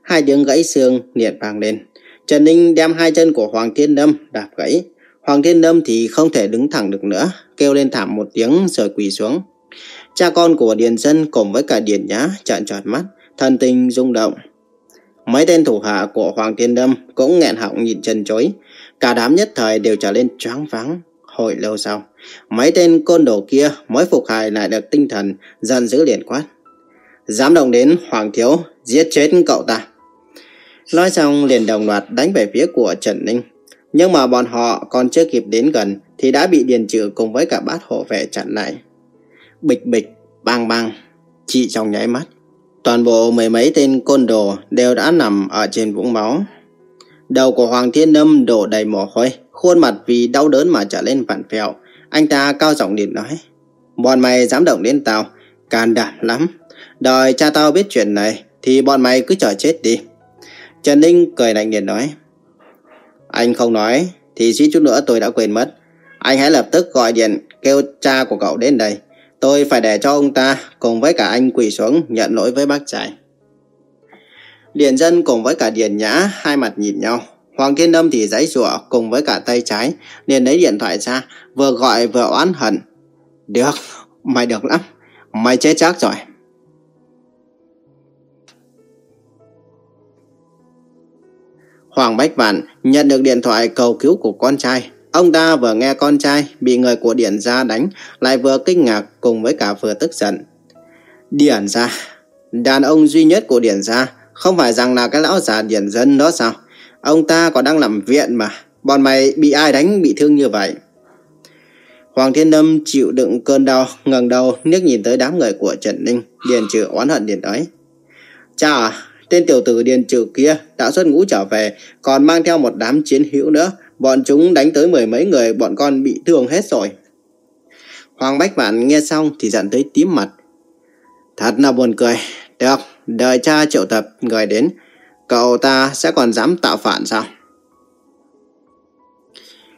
hai tiếng gãy xương liền vang lên. Trần Ninh đem hai chân của Hoàng Thiên Lâm đạp gãy. Hoàng Thiên Lâm thì không thể đứng thẳng được nữa, kêu lên thảm một tiếng rồi quỳ xuống. Cha con của Điền Dân cùng với cả Điền Nhã trợn tròn mắt, thần tình rung động. Mấy tên thủ hạ của Hoàng Thiên Lâm cũng nghẹn họng nhìn chân chối, cả đám nhất thời đều trở lên choáng váng. Hồi lâu sau, mấy tên côn đồ kia mới phục hài lại được tinh thần, dần giữ liền quát. Dám động đến Hoàng Thiếu, giết chết cậu ta. Nói xong liền đồng loạt đánh về phía của Trần Ninh. Nhưng mà bọn họ còn chưa kịp đến gần thì đã bị Điền Trừ cùng với cả bát hộ vệ chặn lại. Bịch bịch, bang bang, chỉ trong nháy mắt. Toàn bộ mười mấy tên côn đồ đều đã nằm ở trên vũng máu. Đầu của Hoàng Thiên Lâm đổ đầy mồ hôi, khuôn mặt vì đau đớn mà trở lên vặn vẹo. Anh ta cao giọng điện nói, bọn mày dám động đến tao, can đảm lắm. Đòi cha tao biết chuyện này thì bọn mày cứ chờ chết đi. Trần Ninh cười lạnh liền nói, Anh không nói, thì suýt chút nữa tôi đã quên mất. Anh hãy lập tức gọi điện kêu cha của cậu đến đây. Tôi phải để cho ông ta cùng với cả anh quỳ xuống nhận lỗi với bác trai. Điền dân cùng với cả Điền Nhã hai mặt nhìn nhau. Hoàng Thiên Âm thì giấy rủa cùng với cả tay trái liền lấy điện thoại ra vừa gọi vừa oán hận. Được, mày được lắm. Mày chết chắc rồi. Hoàng Bách Vạn nhận được điện thoại cầu cứu của con trai. Ông ta vừa nghe con trai bị người của Điển Gia đánh, lại vừa kinh ngạc cùng với cả vừa tức giận. Điển Gia, đàn ông duy nhất của Điển Gia, không phải rằng là cái lão già Điển Dân đó sao? Ông ta còn đang làm viện mà, bọn mày bị ai đánh bị thương như vậy? Hoàng Thiên Lâm chịu đựng cơn đau, ngẩng đầu, nước nhìn tới đám người của Trần Ninh, Điền Trừ oán hận Điền nói. Cha tên tiểu tử Điền Trừ kia đã xuất ngũ trở về, còn mang theo một đám chiến hữu nữa, bọn chúng đánh tới mười mấy người, bọn con bị thương hết rồi. Hoàng Bách Vạn nghe xong thì giận tới tím mặt. Thật là buồn cười. Được, đợi cha triệu tập người đến, cậu ta sẽ còn dám tạo phản sao?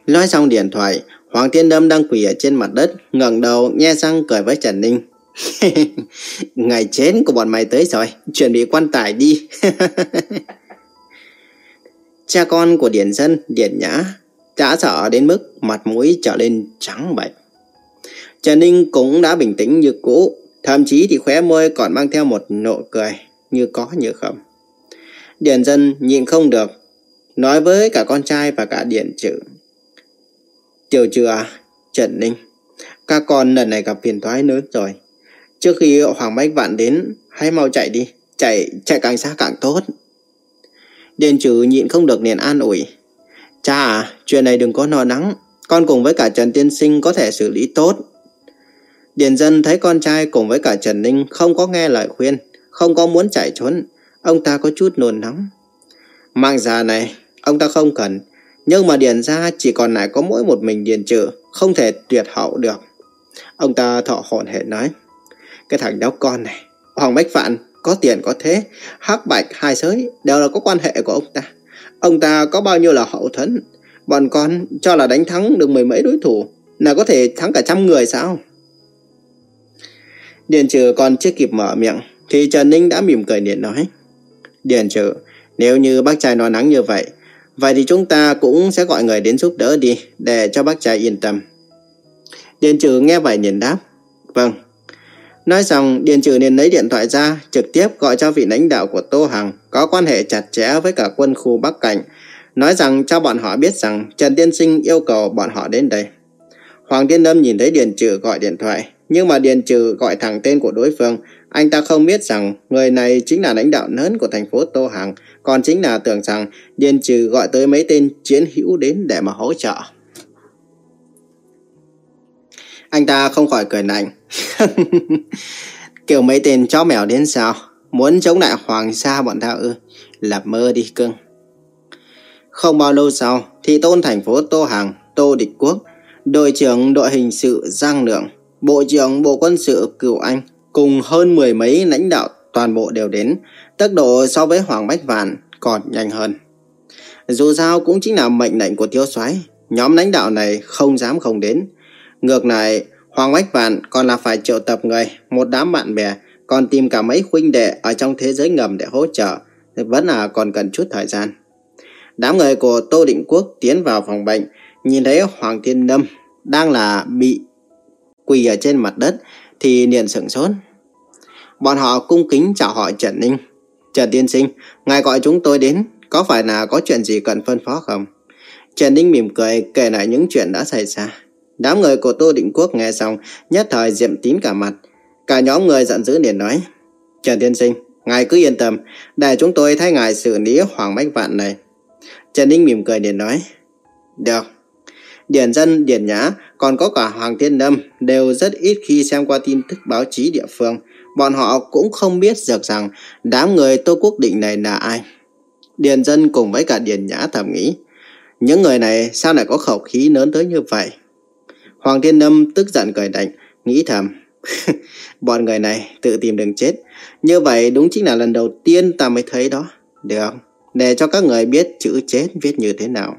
Nói xong điện thoại, Hoàng Thiên Đâm đang quỳ ở trên mặt đất, ngẩng đầu nghe răng cười với Trần Ninh. Ngày chén của bọn mày tới rồi, chuẩn bị quan tài đi. Cha con của Điển Dân, Điển Nhã đã sợ đến mức mặt mũi trở lên trắng bệch. Trần Ninh cũng đã bình tĩnh như cũ, thậm chí thì khóe môi còn mang theo một nụ cười như có như không. Điển Dân nhịn không được, nói với cả con trai và cả Điển Trừ. Tiểu Trừ à, Trần Ninh, các con lần này gặp phiền toái lớn rồi. Trước khi Hoàng Bách Vạn đến, hãy mau chạy đi, chạy chạy càng xa càng tốt. Điền trừ nhịn không được liền an ủi. Cha à, chuyện này đừng có no nắng Con cùng với cả Trần Tiên Sinh có thể xử lý tốt. Điền dân thấy con trai cùng với cả Trần Ninh không có nghe lời khuyên, không có muốn chạy trốn. Ông ta có chút nôn nóng. Mạng già này, ông ta không cần. Nhưng mà Điền ra chỉ còn lại có mỗi một mình Điền trừ, không thể tuyệt hậu được. Ông ta thọ hồn hệ nói. Cái thằng đéo con này, Hoàng Bách Phạn có tiền có thế, hắc bạch hai giới đều là có quan hệ của ông ta. Ông ta có bao nhiêu là hậu thuẫn, bọn con cho là đánh thắng được mười mấy đối thủ, là có thể thắng cả trăm người sao? Điền trừ còn chưa kịp mở miệng, thì Trần Ninh đã mỉm cười điện nói. Điền trừ, nếu như bác trai nói nắng như vậy, vậy thì chúng ta cũng sẽ gọi người đến giúp đỡ đi, để cho bác trai yên tâm. Điền trừ nghe vậy nhìn đáp. Vâng, Nói xong, Điền Trừ liền lấy điện thoại ra, trực tiếp gọi cho vị lãnh đạo của Tô Hằng, có quan hệ chặt chẽ với cả quân khu Bắc Cảnh, nói rằng cho bọn họ biết rằng Trần Tiên Sinh yêu cầu bọn họ đến đây. Hoàng Tiên Lâm nhìn thấy Điền Trừ gọi điện thoại, nhưng mà Điền Trừ gọi thẳng tên của đối phương, anh ta không biết rằng người này chính là lãnh đạo lớn của thành phố Tô Hằng, còn chính là tưởng rằng Điền Trừ gọi tới mấy tên chiến hữu đến để mà hỗ trợ. Anh ta không khỏi cười lạnh. Kiểu mấy tên chó mèo đến sao? Muốn chống lại hoàng sa bọn tao ư? Lập mơ đi cưng. Không bao lâu sau, thị tôn thành phố Tô Hàng, Tô Địch Quốc, đội trưởng đội hình sự Giang Lượng, bộ trưởng bộ quân sự Cửu Anh, cùng hơn mười mấy lãnh đạo toàn bộ đều đến, tốc độ so với Hoàng Bách Vạn còn nhanh hơn. Dù sao cũng chính là mệnh lệnh của thiếu soái nhóm lãnh đạo này không dám không đến. Ngược lại, Hoàng Bách Vạn còn là phải triệu tập người, một đám bạn bè, còn tìm cả mấy huynh đệ ở trong thế giới ngầm để hỗ trợ, vẫn là còn cần chút thời gian. Đám người của Tô Định Quốc tiến vào phòng bệnh, nhìn thấy Hoàng Thiên Lâm đang là bị quỳ ở trên mặt đất, thì liền sửng sốt. Bọn họ cung kính chào hỏi Trần Ninh. Trần Tiên Sinh, ngài gọi chúng tôi đến, có phải là có chuyện gì cần phân phó không? Trần Ninh mỉm cười kể lại những chuyện đã xảy ra. Đám người của Tô Định Quốc nghe xong, nhất thời diệm tín cả mặt. Cả nhóm người giận dữ liền nói, Trần Tiên Sinh, ngài cứ yên tâm, để chúng tôi thay ngài xử lý Hoàng Bách Vạn này. Trần Ninh mỉm cười liền nói, Được. Điển dân, Điển Nhã, còn có cả Hoàng Thiên Lâm đều rất ít khi xem qua tin tức báo chí địa phương. Bọn họ cũng không biết được rằng đám người Tô Quốc Định này là ai. Điền dân cùng với cả Điền Nhã thầm nghĩ, những người này sao lại có khẩu khí lớn tới như vậy? Hoàng Thiên Lâm tức giận cười lạnh, nghĩ thầm. Bọn người này tự tìm đường chết. Như vậy đúng chính là lần đầu tiên ta mới thấy đó. Được, để cho các người biết chữ chết viết như thế nào.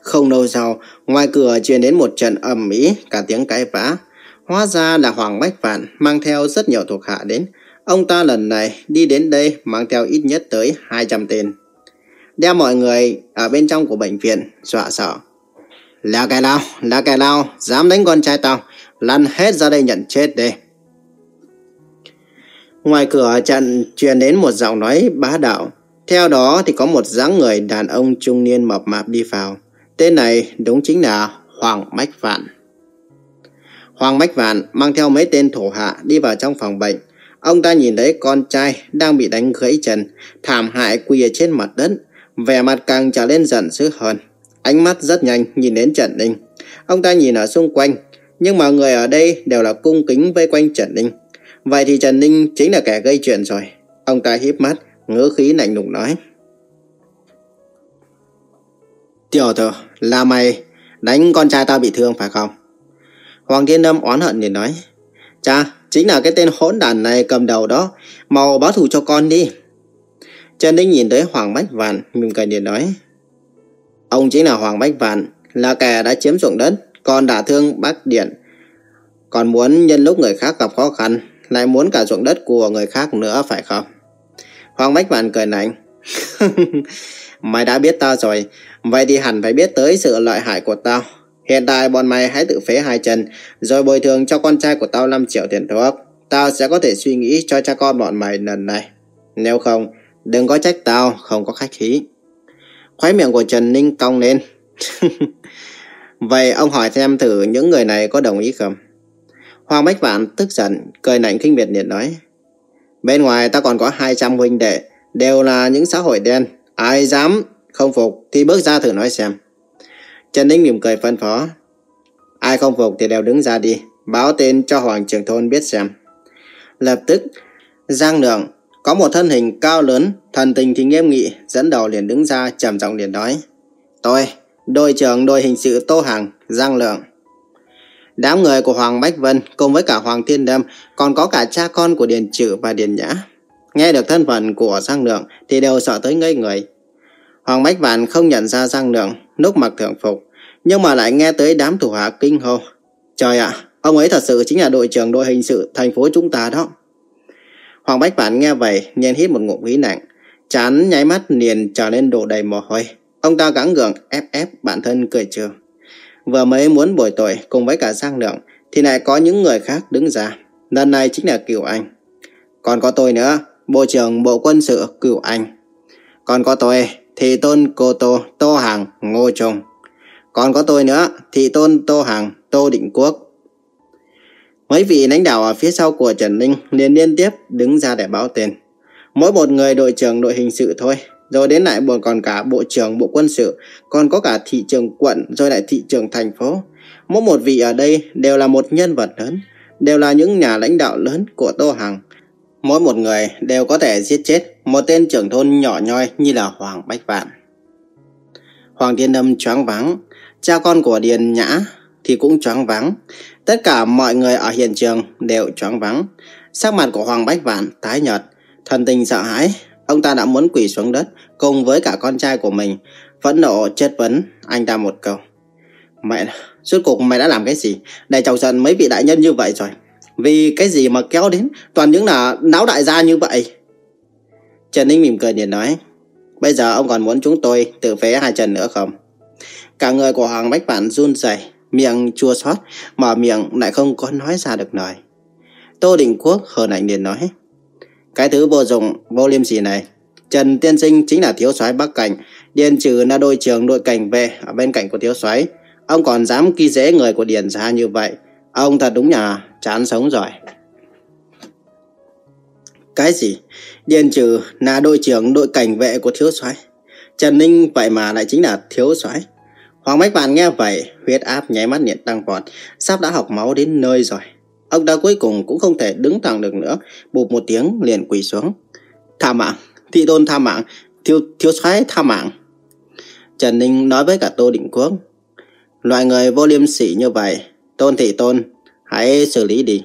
Không lâu sau, ngoài cửa truyền đến một trận ầm ĩ, cả tiếng cãi vã. Hóa ra là Hoàng Bách Vạn mang theo rất nhiều thuộc hạ đến. Ông ta lần này đi đến đây mang theo ít nhất tới 200 tên. Đem mọi người ở bên trong của bệnh viện dọa sợ. Là cái nào, là cái nào, dám đánh con trai tao, lăn hết ra đây nhận chết đi. Ngoài cửa trận truyền đến một giọng nói bá đạo. Theo đó thì có một dáng người đàn ông trung niên mập mạp đi vào. Tên này đúng chính là Hoàng Bách Vạn. Hoàng Bách Vạn mang theo mấy tên thổ hạ đi vào trong phòng bệnh. Ông ta nhìn thấy con trai đang bị đánh gãy chân, thảm hại quỳ ở trên mặt đất, vẻ mặt càng trở lên giận dữ hơn. Ánh mắt rất nhanh nhìn đến Trần Ninh. Ông ta nhìn ở xung quanh, nhưng mà người ở đây đều là cung kính vây quanh Trần Ninh. Vậy thì Trần Ninh chính là kẻ gây chuyện rồi. Ông ta híp mắt, ngữ khí lạnh lùng nói. Tiểu tử, là mày đánh con trai tao bị thương phải không? Hoàng Thiên Lâm oán hận liền nói. Cha, chính là cái tên hỗn đàn này cầm đầu đó. Mau báo thù cho con đi. Trần Ninh nhìn tới Hoàng Bách Vạn, mỉm cười liền nói. Ông chính là Hoàng Bách Vạn, là kẻ đã chiếm dụng đất, còn đả thương bác điện. Còn muốn nhân lúc người khác gặp khó khăn, lại muốn cả ruộng đất của người khác nữa phải không? Hoàng Bách Vạn cười lạnh. mày đã biết tao rồi, vậy thì hẳn phải biết tới sự lợi hại của tao. Hiện tại bọn mày hãy tự phế hai chân, rồi bồi thường cho con trai của tao 5 triệu tiền thuốc. Tao sẽ có thể suy nghĩ cho cha con bọn mày lần này. Nếu không, đừng có trách tao không có khách khí. Khói miệng của Trần Ninh cong lên. Vậy ông hỏi xem thử những người này có đồng ý không? Hoàng Bách Vạn tức giận, cười nảnh kinh biệt liệt nói. Bên ngoài ta còn có 200 huynh đệ, đều là những xã hội đen. Ai dám không phục thì bước ra thử nói xem. Trần Ninh mỉm cười phân phó. Ai không phục thì đều đứng ra đi, báo tên cho Hoàng trưởng thôn biết xem. Lập tức, Giang Lượng có một thân hình cao lớn, thần tình thì nghiêm nghị, dẫn đầu liền đứng ra trầm giọng liền nói. Tôi, đội trưởng đội hình sự Tô Hằng, Giang Lượng. Đám người của Hoàng Bách Vân cùng với cả Hoàng Thiên Đâm còn có cả cha con của Điền Trự và Điền Nhã. Nghe được thân phận của Giang Lượng thì đều sợ tới ngây người. Hoàng Bách Vạn không nhận ra Giang Lượng lúc mặc thường phục, nhưng mà lại nghe tới đám thủ hạ kinh hô. Trời ạ, ông ấy thật sự chính là đội trưởng đội hình sự thành phố chúng ta đó. Hoàng Bách Vạn nghe vậy, nhiên hít một ngụm khí nặng, chán nháy mắt liền trở nên đổ đầy mồ hôi. Ông ta gắng gượng ép ép bản thân cười trừ. Vừa mới muốn bồi tội cùng với cả Giang Lượng thì lại có những người khác đứng ra. Lần này chính là Cửu Anh. Còn có tôi nữa, Bộ trưởng Bộ Quân sự Cửu Anh. Còn có tôi, Thị Tôn Cô Tô, Tô Hằng, Ngô Trung. Còn có tôi nữa, Thị Tôn Tô Hằng, Tô Định Quốc. Mấy vị lãnh đạo ở phía sau của Trần Ninh liền liên tiếp đứng ra để báo tên. Mỗi một người đội trưởng đội hình sự thôi, rồi đến lại còn cả bộ trưởng bộ quân sự, còn có cả thị trường quận rồi lại thị trường thành phố. Mỗi một vị ở đây đều là một nhân vật lớn, đều là những nhà lãnh đạo lớn của Tô Hằng. Mỗi một người đều có thể giết chết một tên trưởng thôn nhỏ nhoi như là Hoàng Bách Vạn. Hoàng Thiên Âm choáng váng, cha con của Điền Nhã thì cũng choáng váng. Tất cả mọi người ở hiện trường đều choáng váng. Sắc mặt của Hoàng Bách Vạn tái nhợt, thần tình sợ hãi, Ông ta đã muốn quỳ xuống đất cùng với cả con trai của mình, phẫn nộ chất vấn anh ta một câu. Mẹ, suốt cuộc mày đã làm cái gì để chọc giận mấy vị đại nhân như vậy rồi? Vì cái gì mà kéo đến toàn những là náo đại gia như vậy? Trần Ninh mỉm cười liền nói, bây giờ ông còn muốn chúng tôi tự phế hai chân nữa không? Cả người của Hoàng Bách Vạn run rẩy, miệng chua xót, mà miệng lại không có nói ra được lời. Tô Đình Quốc hờn ảnh liền nói, cái thứ vô dụng, vô liêm sỉ này. Trần Tiên Sinh chính là thiếu soái Bắc Cảnh, Điền Trừ là đội trưởng đội cảnh vệ ở bên cạnh của thiếu soái. Ông còn dám khi dễ người của Điền gia như vậy. Ông thật đúng là chán sống rồi. Cái gì? Điền Trừ là đội trưởng đội cảnh vệ của thiếu soái. Trần Ninh vậy mà lại chính là thiếu soái. Hoàng Bách Vạn nghe vậy, huyết áp nháy mắt nhiệt tăng vọt, sắp đã học máu đến nơi rồi. Ông ta cuối cùng cũng không thể đứng thẳng được nữa, bụp một tiếng liền quỳ xuống. Tha mạng, thị tôn tha mạng, thiếu, thiếu soái tha mạng. Trần Ninh nói với cả Tô Định Quốc. Loại người vô liêm sỉ như vậy, tôn thị tôn, hãy xử lý đi.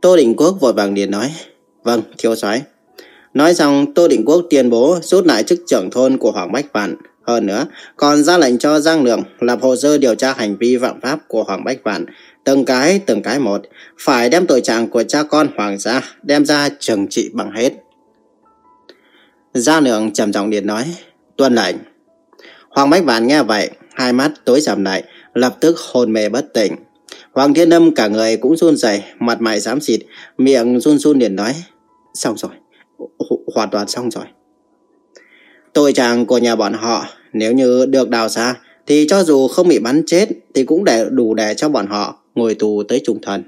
Tô Định Quốc vội vàng liền nói. Vâng, thiếu soái. Nói xong, Tô Định Quốc tuyên bố rút lại chức trưởng thôn của Hoàng Bách Vạn, hơn nữa, còn ra lệnh cho Giang Lượng lập hồ sơ điều tra hành vi phạm pháp của Hoàng Bách Vạn, từng cái từng cái một, phải đem tội trạng của cha con Hoàng gia đem ra trừng trị bằng hết. Giang Lượng trầm giọng điện nói, tuân lệnh. Hoàng Bách Vạn nghe vậy, hai mắt tối sầm lại, lập tức hồn mê bất tỉnh. Hoàng Thiên Âm cả người cũng run rẩy, mặt mày xám xịt, miệng run run liền nói, xong rồi, hoàn toàn xong rồi. Tội trạng của nhà bọn họ nếu như được đào ra thì cho dù không bị bắn chết thì cũng để đủ để cho bọn họ ngồi tù tới trung thần.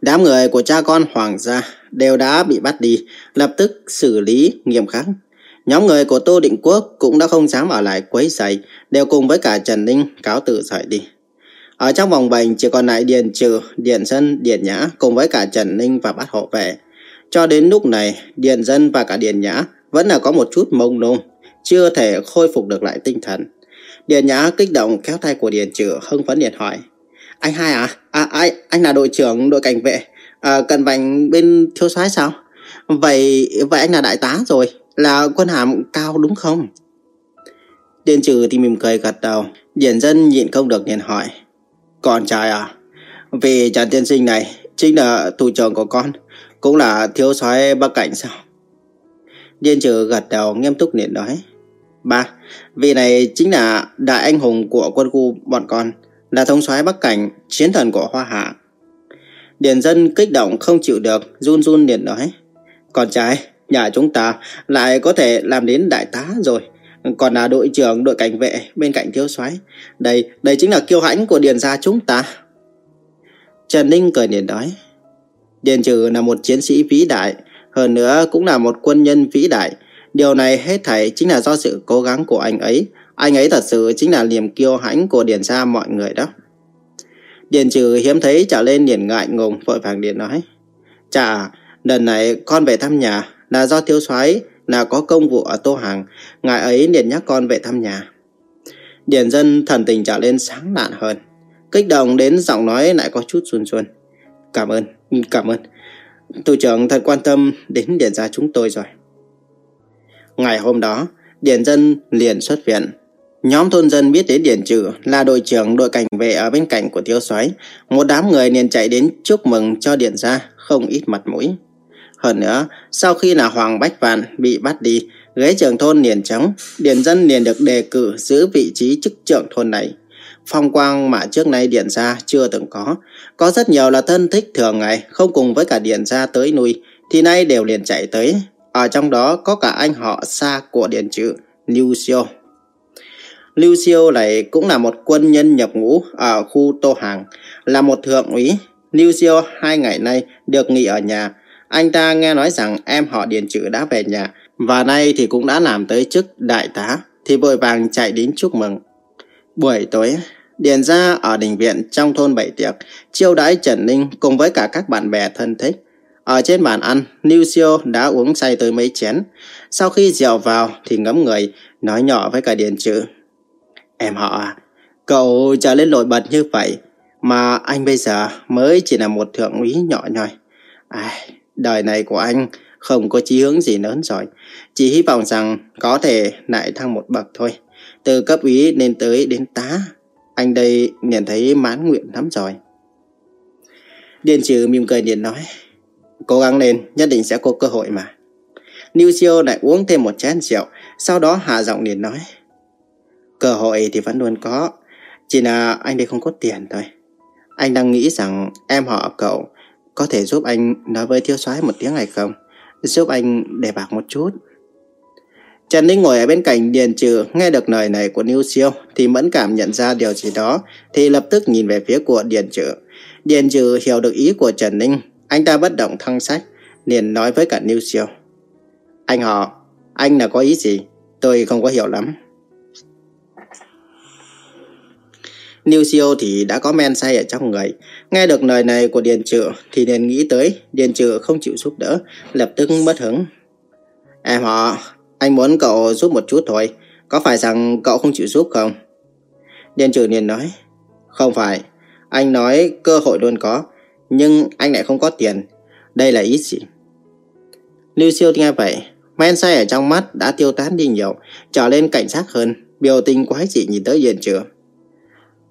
Đám người của cha con Hoàng gia đều đã bị bắt đi, lập tức xử lý nghiêm khắc. Nhóm người của Tô Định Quốc cũng đã không dám ở lại quấy rầy, đều cùng với cả Trần Ninh cáo tự rời đi. Ở trong vòng bệnh chỉ còn lại Điền Trừ, Điền Sân, Điền Nhã cùng với cả Trần Ninh và bắt hộ vệ. Cho đến lúc này, Điền Dân và cả Điền Nhã vẫn là có một chút mông lung, chưa thể khôi phục được lại tinh thần. Điền Nhã kích động kéo tay của Điền Trừ hưng phấn điện hỏi. Anh hai à? À, anh, anh là đội trưởng đội cảnh vệ, à, cần vành bên thiếu soái sao? Vậy vậy anh là đại tá rồi, là quân hàm cao đúng không? Điền Trừ thì mỉm cười gật đầu, Điền Dân nhịn không được điền hỏi. Con trai à? Vì chàng Tiên Sinh này chính là thủ trưởng của con, cũng là thiếu soái Bắc Cảnh sao? Điên trừ gật đầu nghiêm túc liền nói. Ba, vị này chính là đại anh hùng của quân khu bọn con, là thống soái Bắc Cảnh, chiến thần của Hoa Hạ. Điền dân kích động không chịu được, run run liền nói. Con trai, nhà chúng ta lại có thể làm đến đại tá rồi. Còn là đội trưởng đội cảnh vệ bên cạnh thiếu soái Đây, đây chính là kiêu hãnh của Điền gia chúng ta. Trần Ninh cười liền nói. Điền Trừ là một chiến sĩ vĩ đại, hơn nữa cũng là một quân nhân vĩ đại. Điều này hết thảy chính là do sự cố gắng của anh ấy. Anh ấy thật sự chính là niềm kiêu hãnh của Điền gia mọi người đó. Điền Trừ hiếm thấy trở lên liền ngại ngùng vội vàng điện nói. Chà, lần này con về thăm nhà là do thiếu soái là có công vụ ở Tô Hàng, ngài ấy liền nhắc con về thăm nhà. Điền dân thần tình trở lên sáng lạn hơn, kích động đến giọng nói lại có chút run run. Cảm ơn, Ừ, cảm ơn. Thủ trưởng thật quan tâm đến Điền gia chúng tôi rồi. Ngày hôm đó, Điền dân liền xuất viện. Nhóm thôn dân biết đến Điền Trừ là đội trưởng đội cảnh vệ ở bên cạnh của thiếu soái, một đám người liền chạy đến chúc mừng cho Điền gia không ít mặt mũi. Hơn nữa, sau khi là Hoàng Bách Vạn bị bắt đi, ghế trưởng thôn liền trống, Điền dân liền được đề cử giữ vị trí chức trưởng thôn này. Phong quang mà trước nay Điện gia chưa từng có, có rất nhiều là thân thích thường ngày không cùng với cả Điện gia tới nuôi, thì nay đều liền chạy tới. Ở trong đó có cả anh họ xa của Điện Trự, Lưu Siêu. Lưu Siêu này cũng là một quân nhân nhập ngũ ở khu Tô Hàng, là một thượng úy. Lưu Siêu hai ngày nay được nghỉ ở nhà. Anh ta nghe nói rằng em họ Điền Trừ đã về nhà và nay thì cũng đã làm tới chức đại tá thì vội vàng chạy đến chúc mừng. Buổi tối, Điền ra ở đình viện trong thôn Bảy Tiệc, chiêu đãi Trần Ninh cùng với cả các bạn bè thân thích. Ở trên bàn ăn, Niu Siêu đã uống say tới mấy chén. Sau khi rượu vào thì ngấm người, nói nhỏ với cả Điền chữ Em họ à, cậu trở lên nổi bật như vậy, mà anh bây giờ mới chỉ là một thượng úy nhỏ nhoi. Ai, đời này của anh không có chí hướng gì lớn rồi. Chỉ hy vọng rằng có thể lại thăng một bậc thôi. Từ cấp úy lên tới đến tá. Anh đây nhìn thấy mãn nguyện lắm rồi. Điền trừ mỉm cười điền nói. Cố gắng lên, nhất định sẽ có cơ hội mà. Niu Siêu lại uống thêm một chén rượu, sau đó hạ giọng điền nói. Cơ hội thì vẫn luôn có, chỉ là anh đây không có tiền thôi. Anh đang nghĩ rằng em họ cậu có thể giúp anh nói với thiếu soái một tiếng hay không? Giúp anh để bạc một chút. Trần Ninh ngồi ở bên cạnh Điền Trừ nghe được lời này của Niu Siêu thì mẫn cảm nhận ra điều gì đó thì lập tức nhìn về phía của Điền Trừ. Điền Trừ hiểu được ý của Trần Ninh, anh ta bất động thăng sách, liền nói với cả Niu Siêu. Anh họ, anh là có ý gì? Tôi không có hiểu lắm. Niu Siêu thì đã có men say ở trong người. Nghe được lời này của Điền Trừ thì liền nghĩ tới Điền Trừ không chịu giúp đỡ, lập tức bất hứng. Em họ, anh muốn cậu giúp một chút thôi, có phải rằng cậu không chịu giúp không? Điền Trừ liền nói, không phải, anh nói cơ hội luôn có, nhưng anh lại không có tiền, đây là ít gì? Lưu Siêu nghe vậy, Men say ở trong mắt đã tiêu tán đi nhiều, trở lên cảnh giác hơn, biểu tình quái dị nhìn tới Điền Trừ.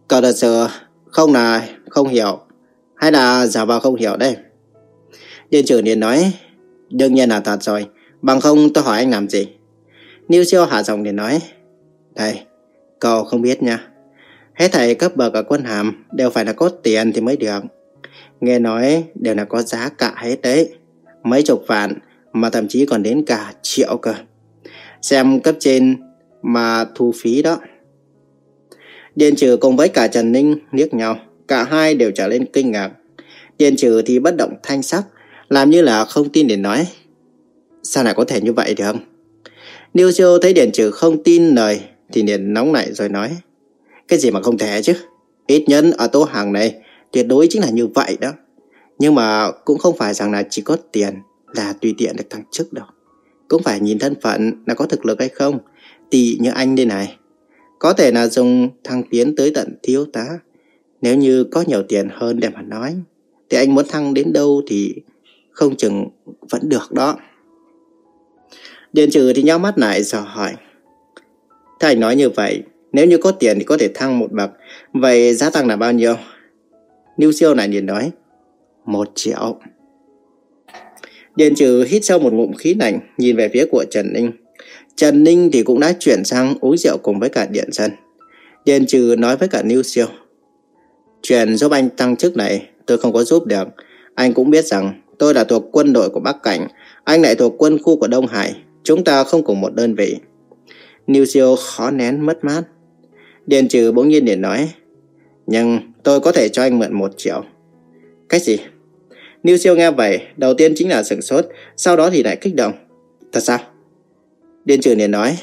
Cậu thật sự không là không hiểu, hay là giả vào không hiểu đây? Điền Trừ liền nói, đương nhiên là thật rồi, bằng không tôi hỏi anh làm gì? Niu Siêu hạ giọng để nói, thầy, cậu không biết nha. Hết thầy cấp bậc ở quân hàm đều phải là có tiền thì mới được. Nghe nói đều là có giá cả hết đấy. Mấy chục vạn mà thậm chí còn đến cả triệu cơ. Xem cấp trên mà thu phí đó. Điền trừ cùng với cả Trần Ninh liếc nhau. Cả hai đều trở lên kinh ngạc. Điền trừ thì bất động thanh sắc. Làm như là không tin để nói. Sao lại có thể như vậy được không? Niêu siêu thấy Điền trừ không tin lời, thì liền nóng nảy rồi nói. Cái gì mà không thể chứ? Ít nhân ở tô hàng này, tuyệt đối chính là như vậy đó. Nhưng mà cũng không phải rằng là chỉ có tiền là tùy tiện được thăng chức đâu. Cũng phải nhìn thân phận là có thực lực hay không. Tỷ như anh đây này. Có thể là dùng thăng tiến tới tận thiếu tá. Nếu như có nhiều tiền hơn để mà nói. Thì anh muốn thăng đến đâu thì không chừng vẫn được đó. Điền trừ thì nhau mắt lại dò hỏi. Thành nói như vậy, nếu như có tiền thì có thể thăng một bậc. Vậy giá tăng là bao nhiêu? Niu siêu lại liền nói. Một triệu. Điền trừ hít sâu một ngụm khí lạnh, nhìn về phía của Trần Ninh. Trần Ninh thì cũng đã chuyển sang uống rượu cùng với cả Điện Dân. Điền trừ nói với cả Niu siêu. Chuyện giúp anh tăng chức này, tôi không có giúp được. Anh cũng biết rằng tôi là thuộc quân đội của Bắc Cảnh, anh lại thuộc quân khu của Đông Hải. Chúng ta không cùng một đơn vị. Niu siêu khó nén mất mát. Điền trừ bỗng nhiên liền nói. Nhưng tôi có thể cho anh mượn một triệu. Cách gì? Niu siêu nghe vậy, đầu tiên chính là sửng sốt, sau đó thì lại kích động. Thật sao? Điền trừ liền nói.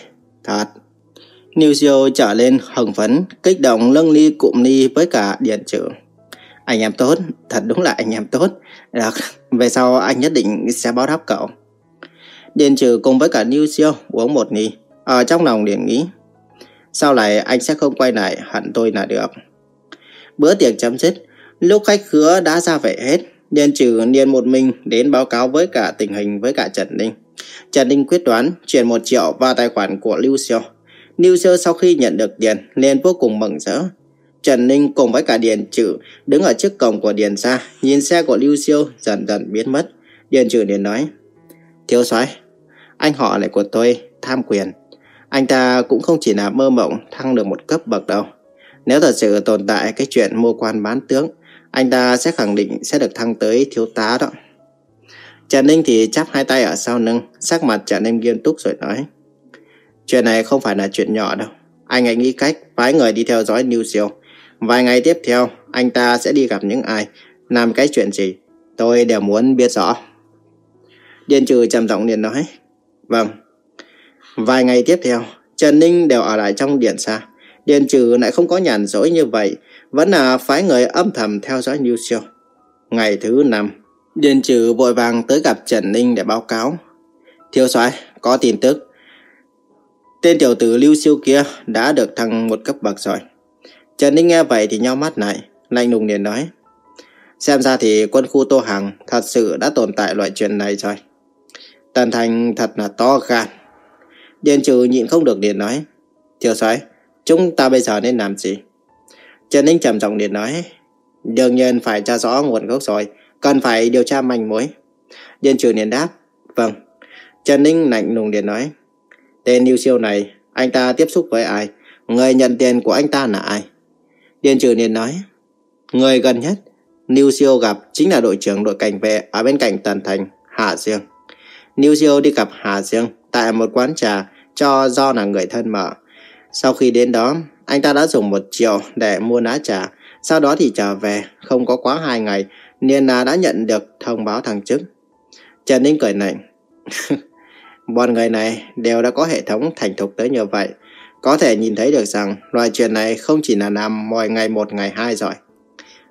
Thật. Niu siêu trở lên hồng phấn, kích động lâng ly cụm ly với cả Điền trừ. Anh em tốt, thật đúng là anh em tốt. Được, về sau anh nhất định sẽ báo đáp cậu. Điền trừ cùng với cả Niu siêu uống một ly. Ở trong lòng liền nghĩ. Sau này anh sẽ không quay lại hận tôi là được. Bữa tiệc chấm dứt, lúc khách khứa đã ra về hết, Điền trừ điền một mình đến báo cáo với cả tình hình với cả Trần Ninh. Trần Ninh quyết đoán chuyển một triệu vào tài khoản của Lưu Siêu. Lưu Siêu sau khi nhận được tiền liền vô cùng mừng rỡ. Trần Ninh cùng với cả Điền Trừ đứng ở trước cổng của Điền Sa, nhìn xe của Lưu Siêu dần dần biến mất. Điền Trừ liền nói, Thiếu soái anh họ lại của tôi tham quyền. Anh ta cũng không chỉ là mơ mộng thăng được một cấp bậc đâu. Nếu thật sự tồn tại cái chuyện mua quan bán tướng, anh ta sẽ khẳng định sẽ được thăng tới thiếu tá đó. Trần Ninh thì chắp hai tay ở sau lưng, sắc mặt trở nên nghiêm túc rồi nói. Chuyện này không phải là chuyện nhỏ đâu. Anh hãy nghĩ cách phái người đi theo dõi New Siêu. Vài ngày tiếp theo, anh ta sẽ đi gặp những ai, làm cái chuyện gì. Tôi đều muốn biết rõ. Điền trừ trầm giọng liền nói. Vâng. Vài ngày tiếp theo, Trần Ninh đều ở lại trong điện xa. Điện trừ lại không có nhàn rỗi như vậy, vẫn là phái người âm thầm theo dõi New Siêu. Ngày thứ năm, Điện trừ vội vàng tới gặp Trần Ninh để báo cáo. Thiếu soái có tin tức. Tên tiểu tử Lưu Siêu kia đã được thăng một cấp bậc rồi. Trần Ninh nghe vậy thì nhau mắt lại, lạnh lùng liền nói. Xem ra thì quân khu Tô Hằng thật sự đã tồn tại loại chuyện này rồi. Tần Thành thật là to gan. Điền trừ nhịn không được liền nói. Thiếu soái chúng ta bây giờ nên làm gì? Trần Ninh trầm giọng liền nói. Đương nhiên phải tra rõ nguồn gốc rồi. Cần phải điều tra manh mối. Điền trừ liền đáp. Vâng. Trần Ninh lạnh lùng liền nói. Tên lưu siêu này, anh ta tiếp xúc với ai? Người nhận tiền của anh ta là ai? Điền trừ liền nói. Người gần nhất, Lưu Siêu gặp chính là đội trưởng đội cảnh vệ ở bên cạnh Tần Thành, Hạ Dương. Lưu Diêu đi gặp Hà Dương tại một quán trà cho do là người thân mở. Sau khi đến đó, anh ta đã dùng một triệu để mua ná trà. Sau đó thì trở về, không có quá hai ngày, Niên đã nhận được thông báo thăng chức. Trần Ninh cười lạnh. Bọn người này đều đã có hệ thống thành thục tới như vậy. Có thể nhìn thấy được rằng loại chuyện này không chỉ là làm mọi ngày một ngày hai rồi.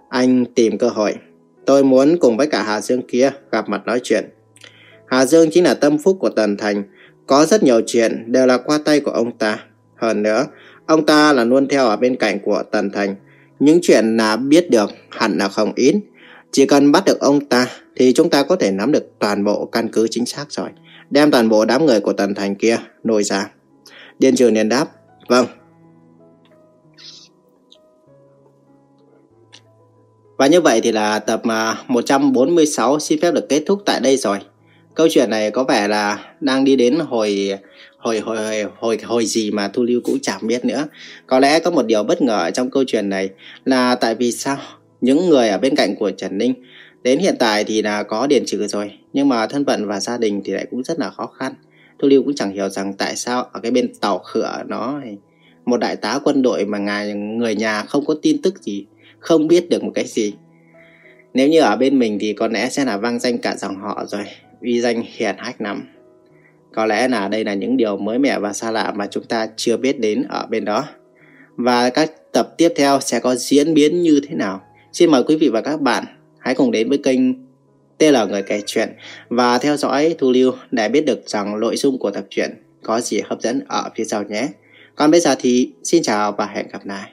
Anh tìm cơ hội. Tôi muốn cùng với cả Hà Dương kia gặp mặt nói chuyện. Hà Dương chính là tâm phúc của Tần Thành. Có rất nhiều chuyện đều là qua tay của ông ta. Hơn nữa, ông ta là luôn theo ở bên cạnh của Tần Thành. Những chuyện là biết được hẳn là không ít. Chỉ cần bắt được ông ta thì chúng ta có thể nắm được toàn bộ căn cứ chính xác rồi. đem toàn bộ đám người của Tần Thành kia nồi ra. Điền Trường liền đáp, vâng. Và như vậy thì là tập à, 146 xin phép được kết thúc tại đây rồi. Câu chuyện này có vẻ là đang đi đến hồi hồi hồi hồi hồi, hồi gì mà Thu Lưu cũng chẳng biết nữa. Có lẽ có một điều bất ngờ trong câu chuyện này là tại vì sao những người ở bên cạnh của Trần Ninh đến hiện tại thì là có điền trừ rồi, nhưng mà thân phận và gia đình thì lại cũng rất là khó khăn. Thu Lưu cũng chẳng hiểu rằng tại sao ở cái bên tàu khựa nó một đại tá quân đội mà ngài người nhà không có tin tức gì, không biết được một cái gì. Nếu như ở bên mình thì có lẽ sẽ là vang danh cả dòng họ rồi, uy danh hiển hách lắm. Có lẽ là đây là những điều mới mẻ và xa lạ mà chúng ta chưa biết đến ở bên đó. Và các tập tiếp theo sẽ có diễn biến như thế nào? Xin mời quý vị và các bạn hãy cùng đến với kênh TL Người Kể Chuyện và theo dõi Thu Lưu để biết được rằng nội dung của tập truyện có gì hấp dẫn ở phía sau nhé. Còn bây giờ thì xin chào và hẹn gặp lại.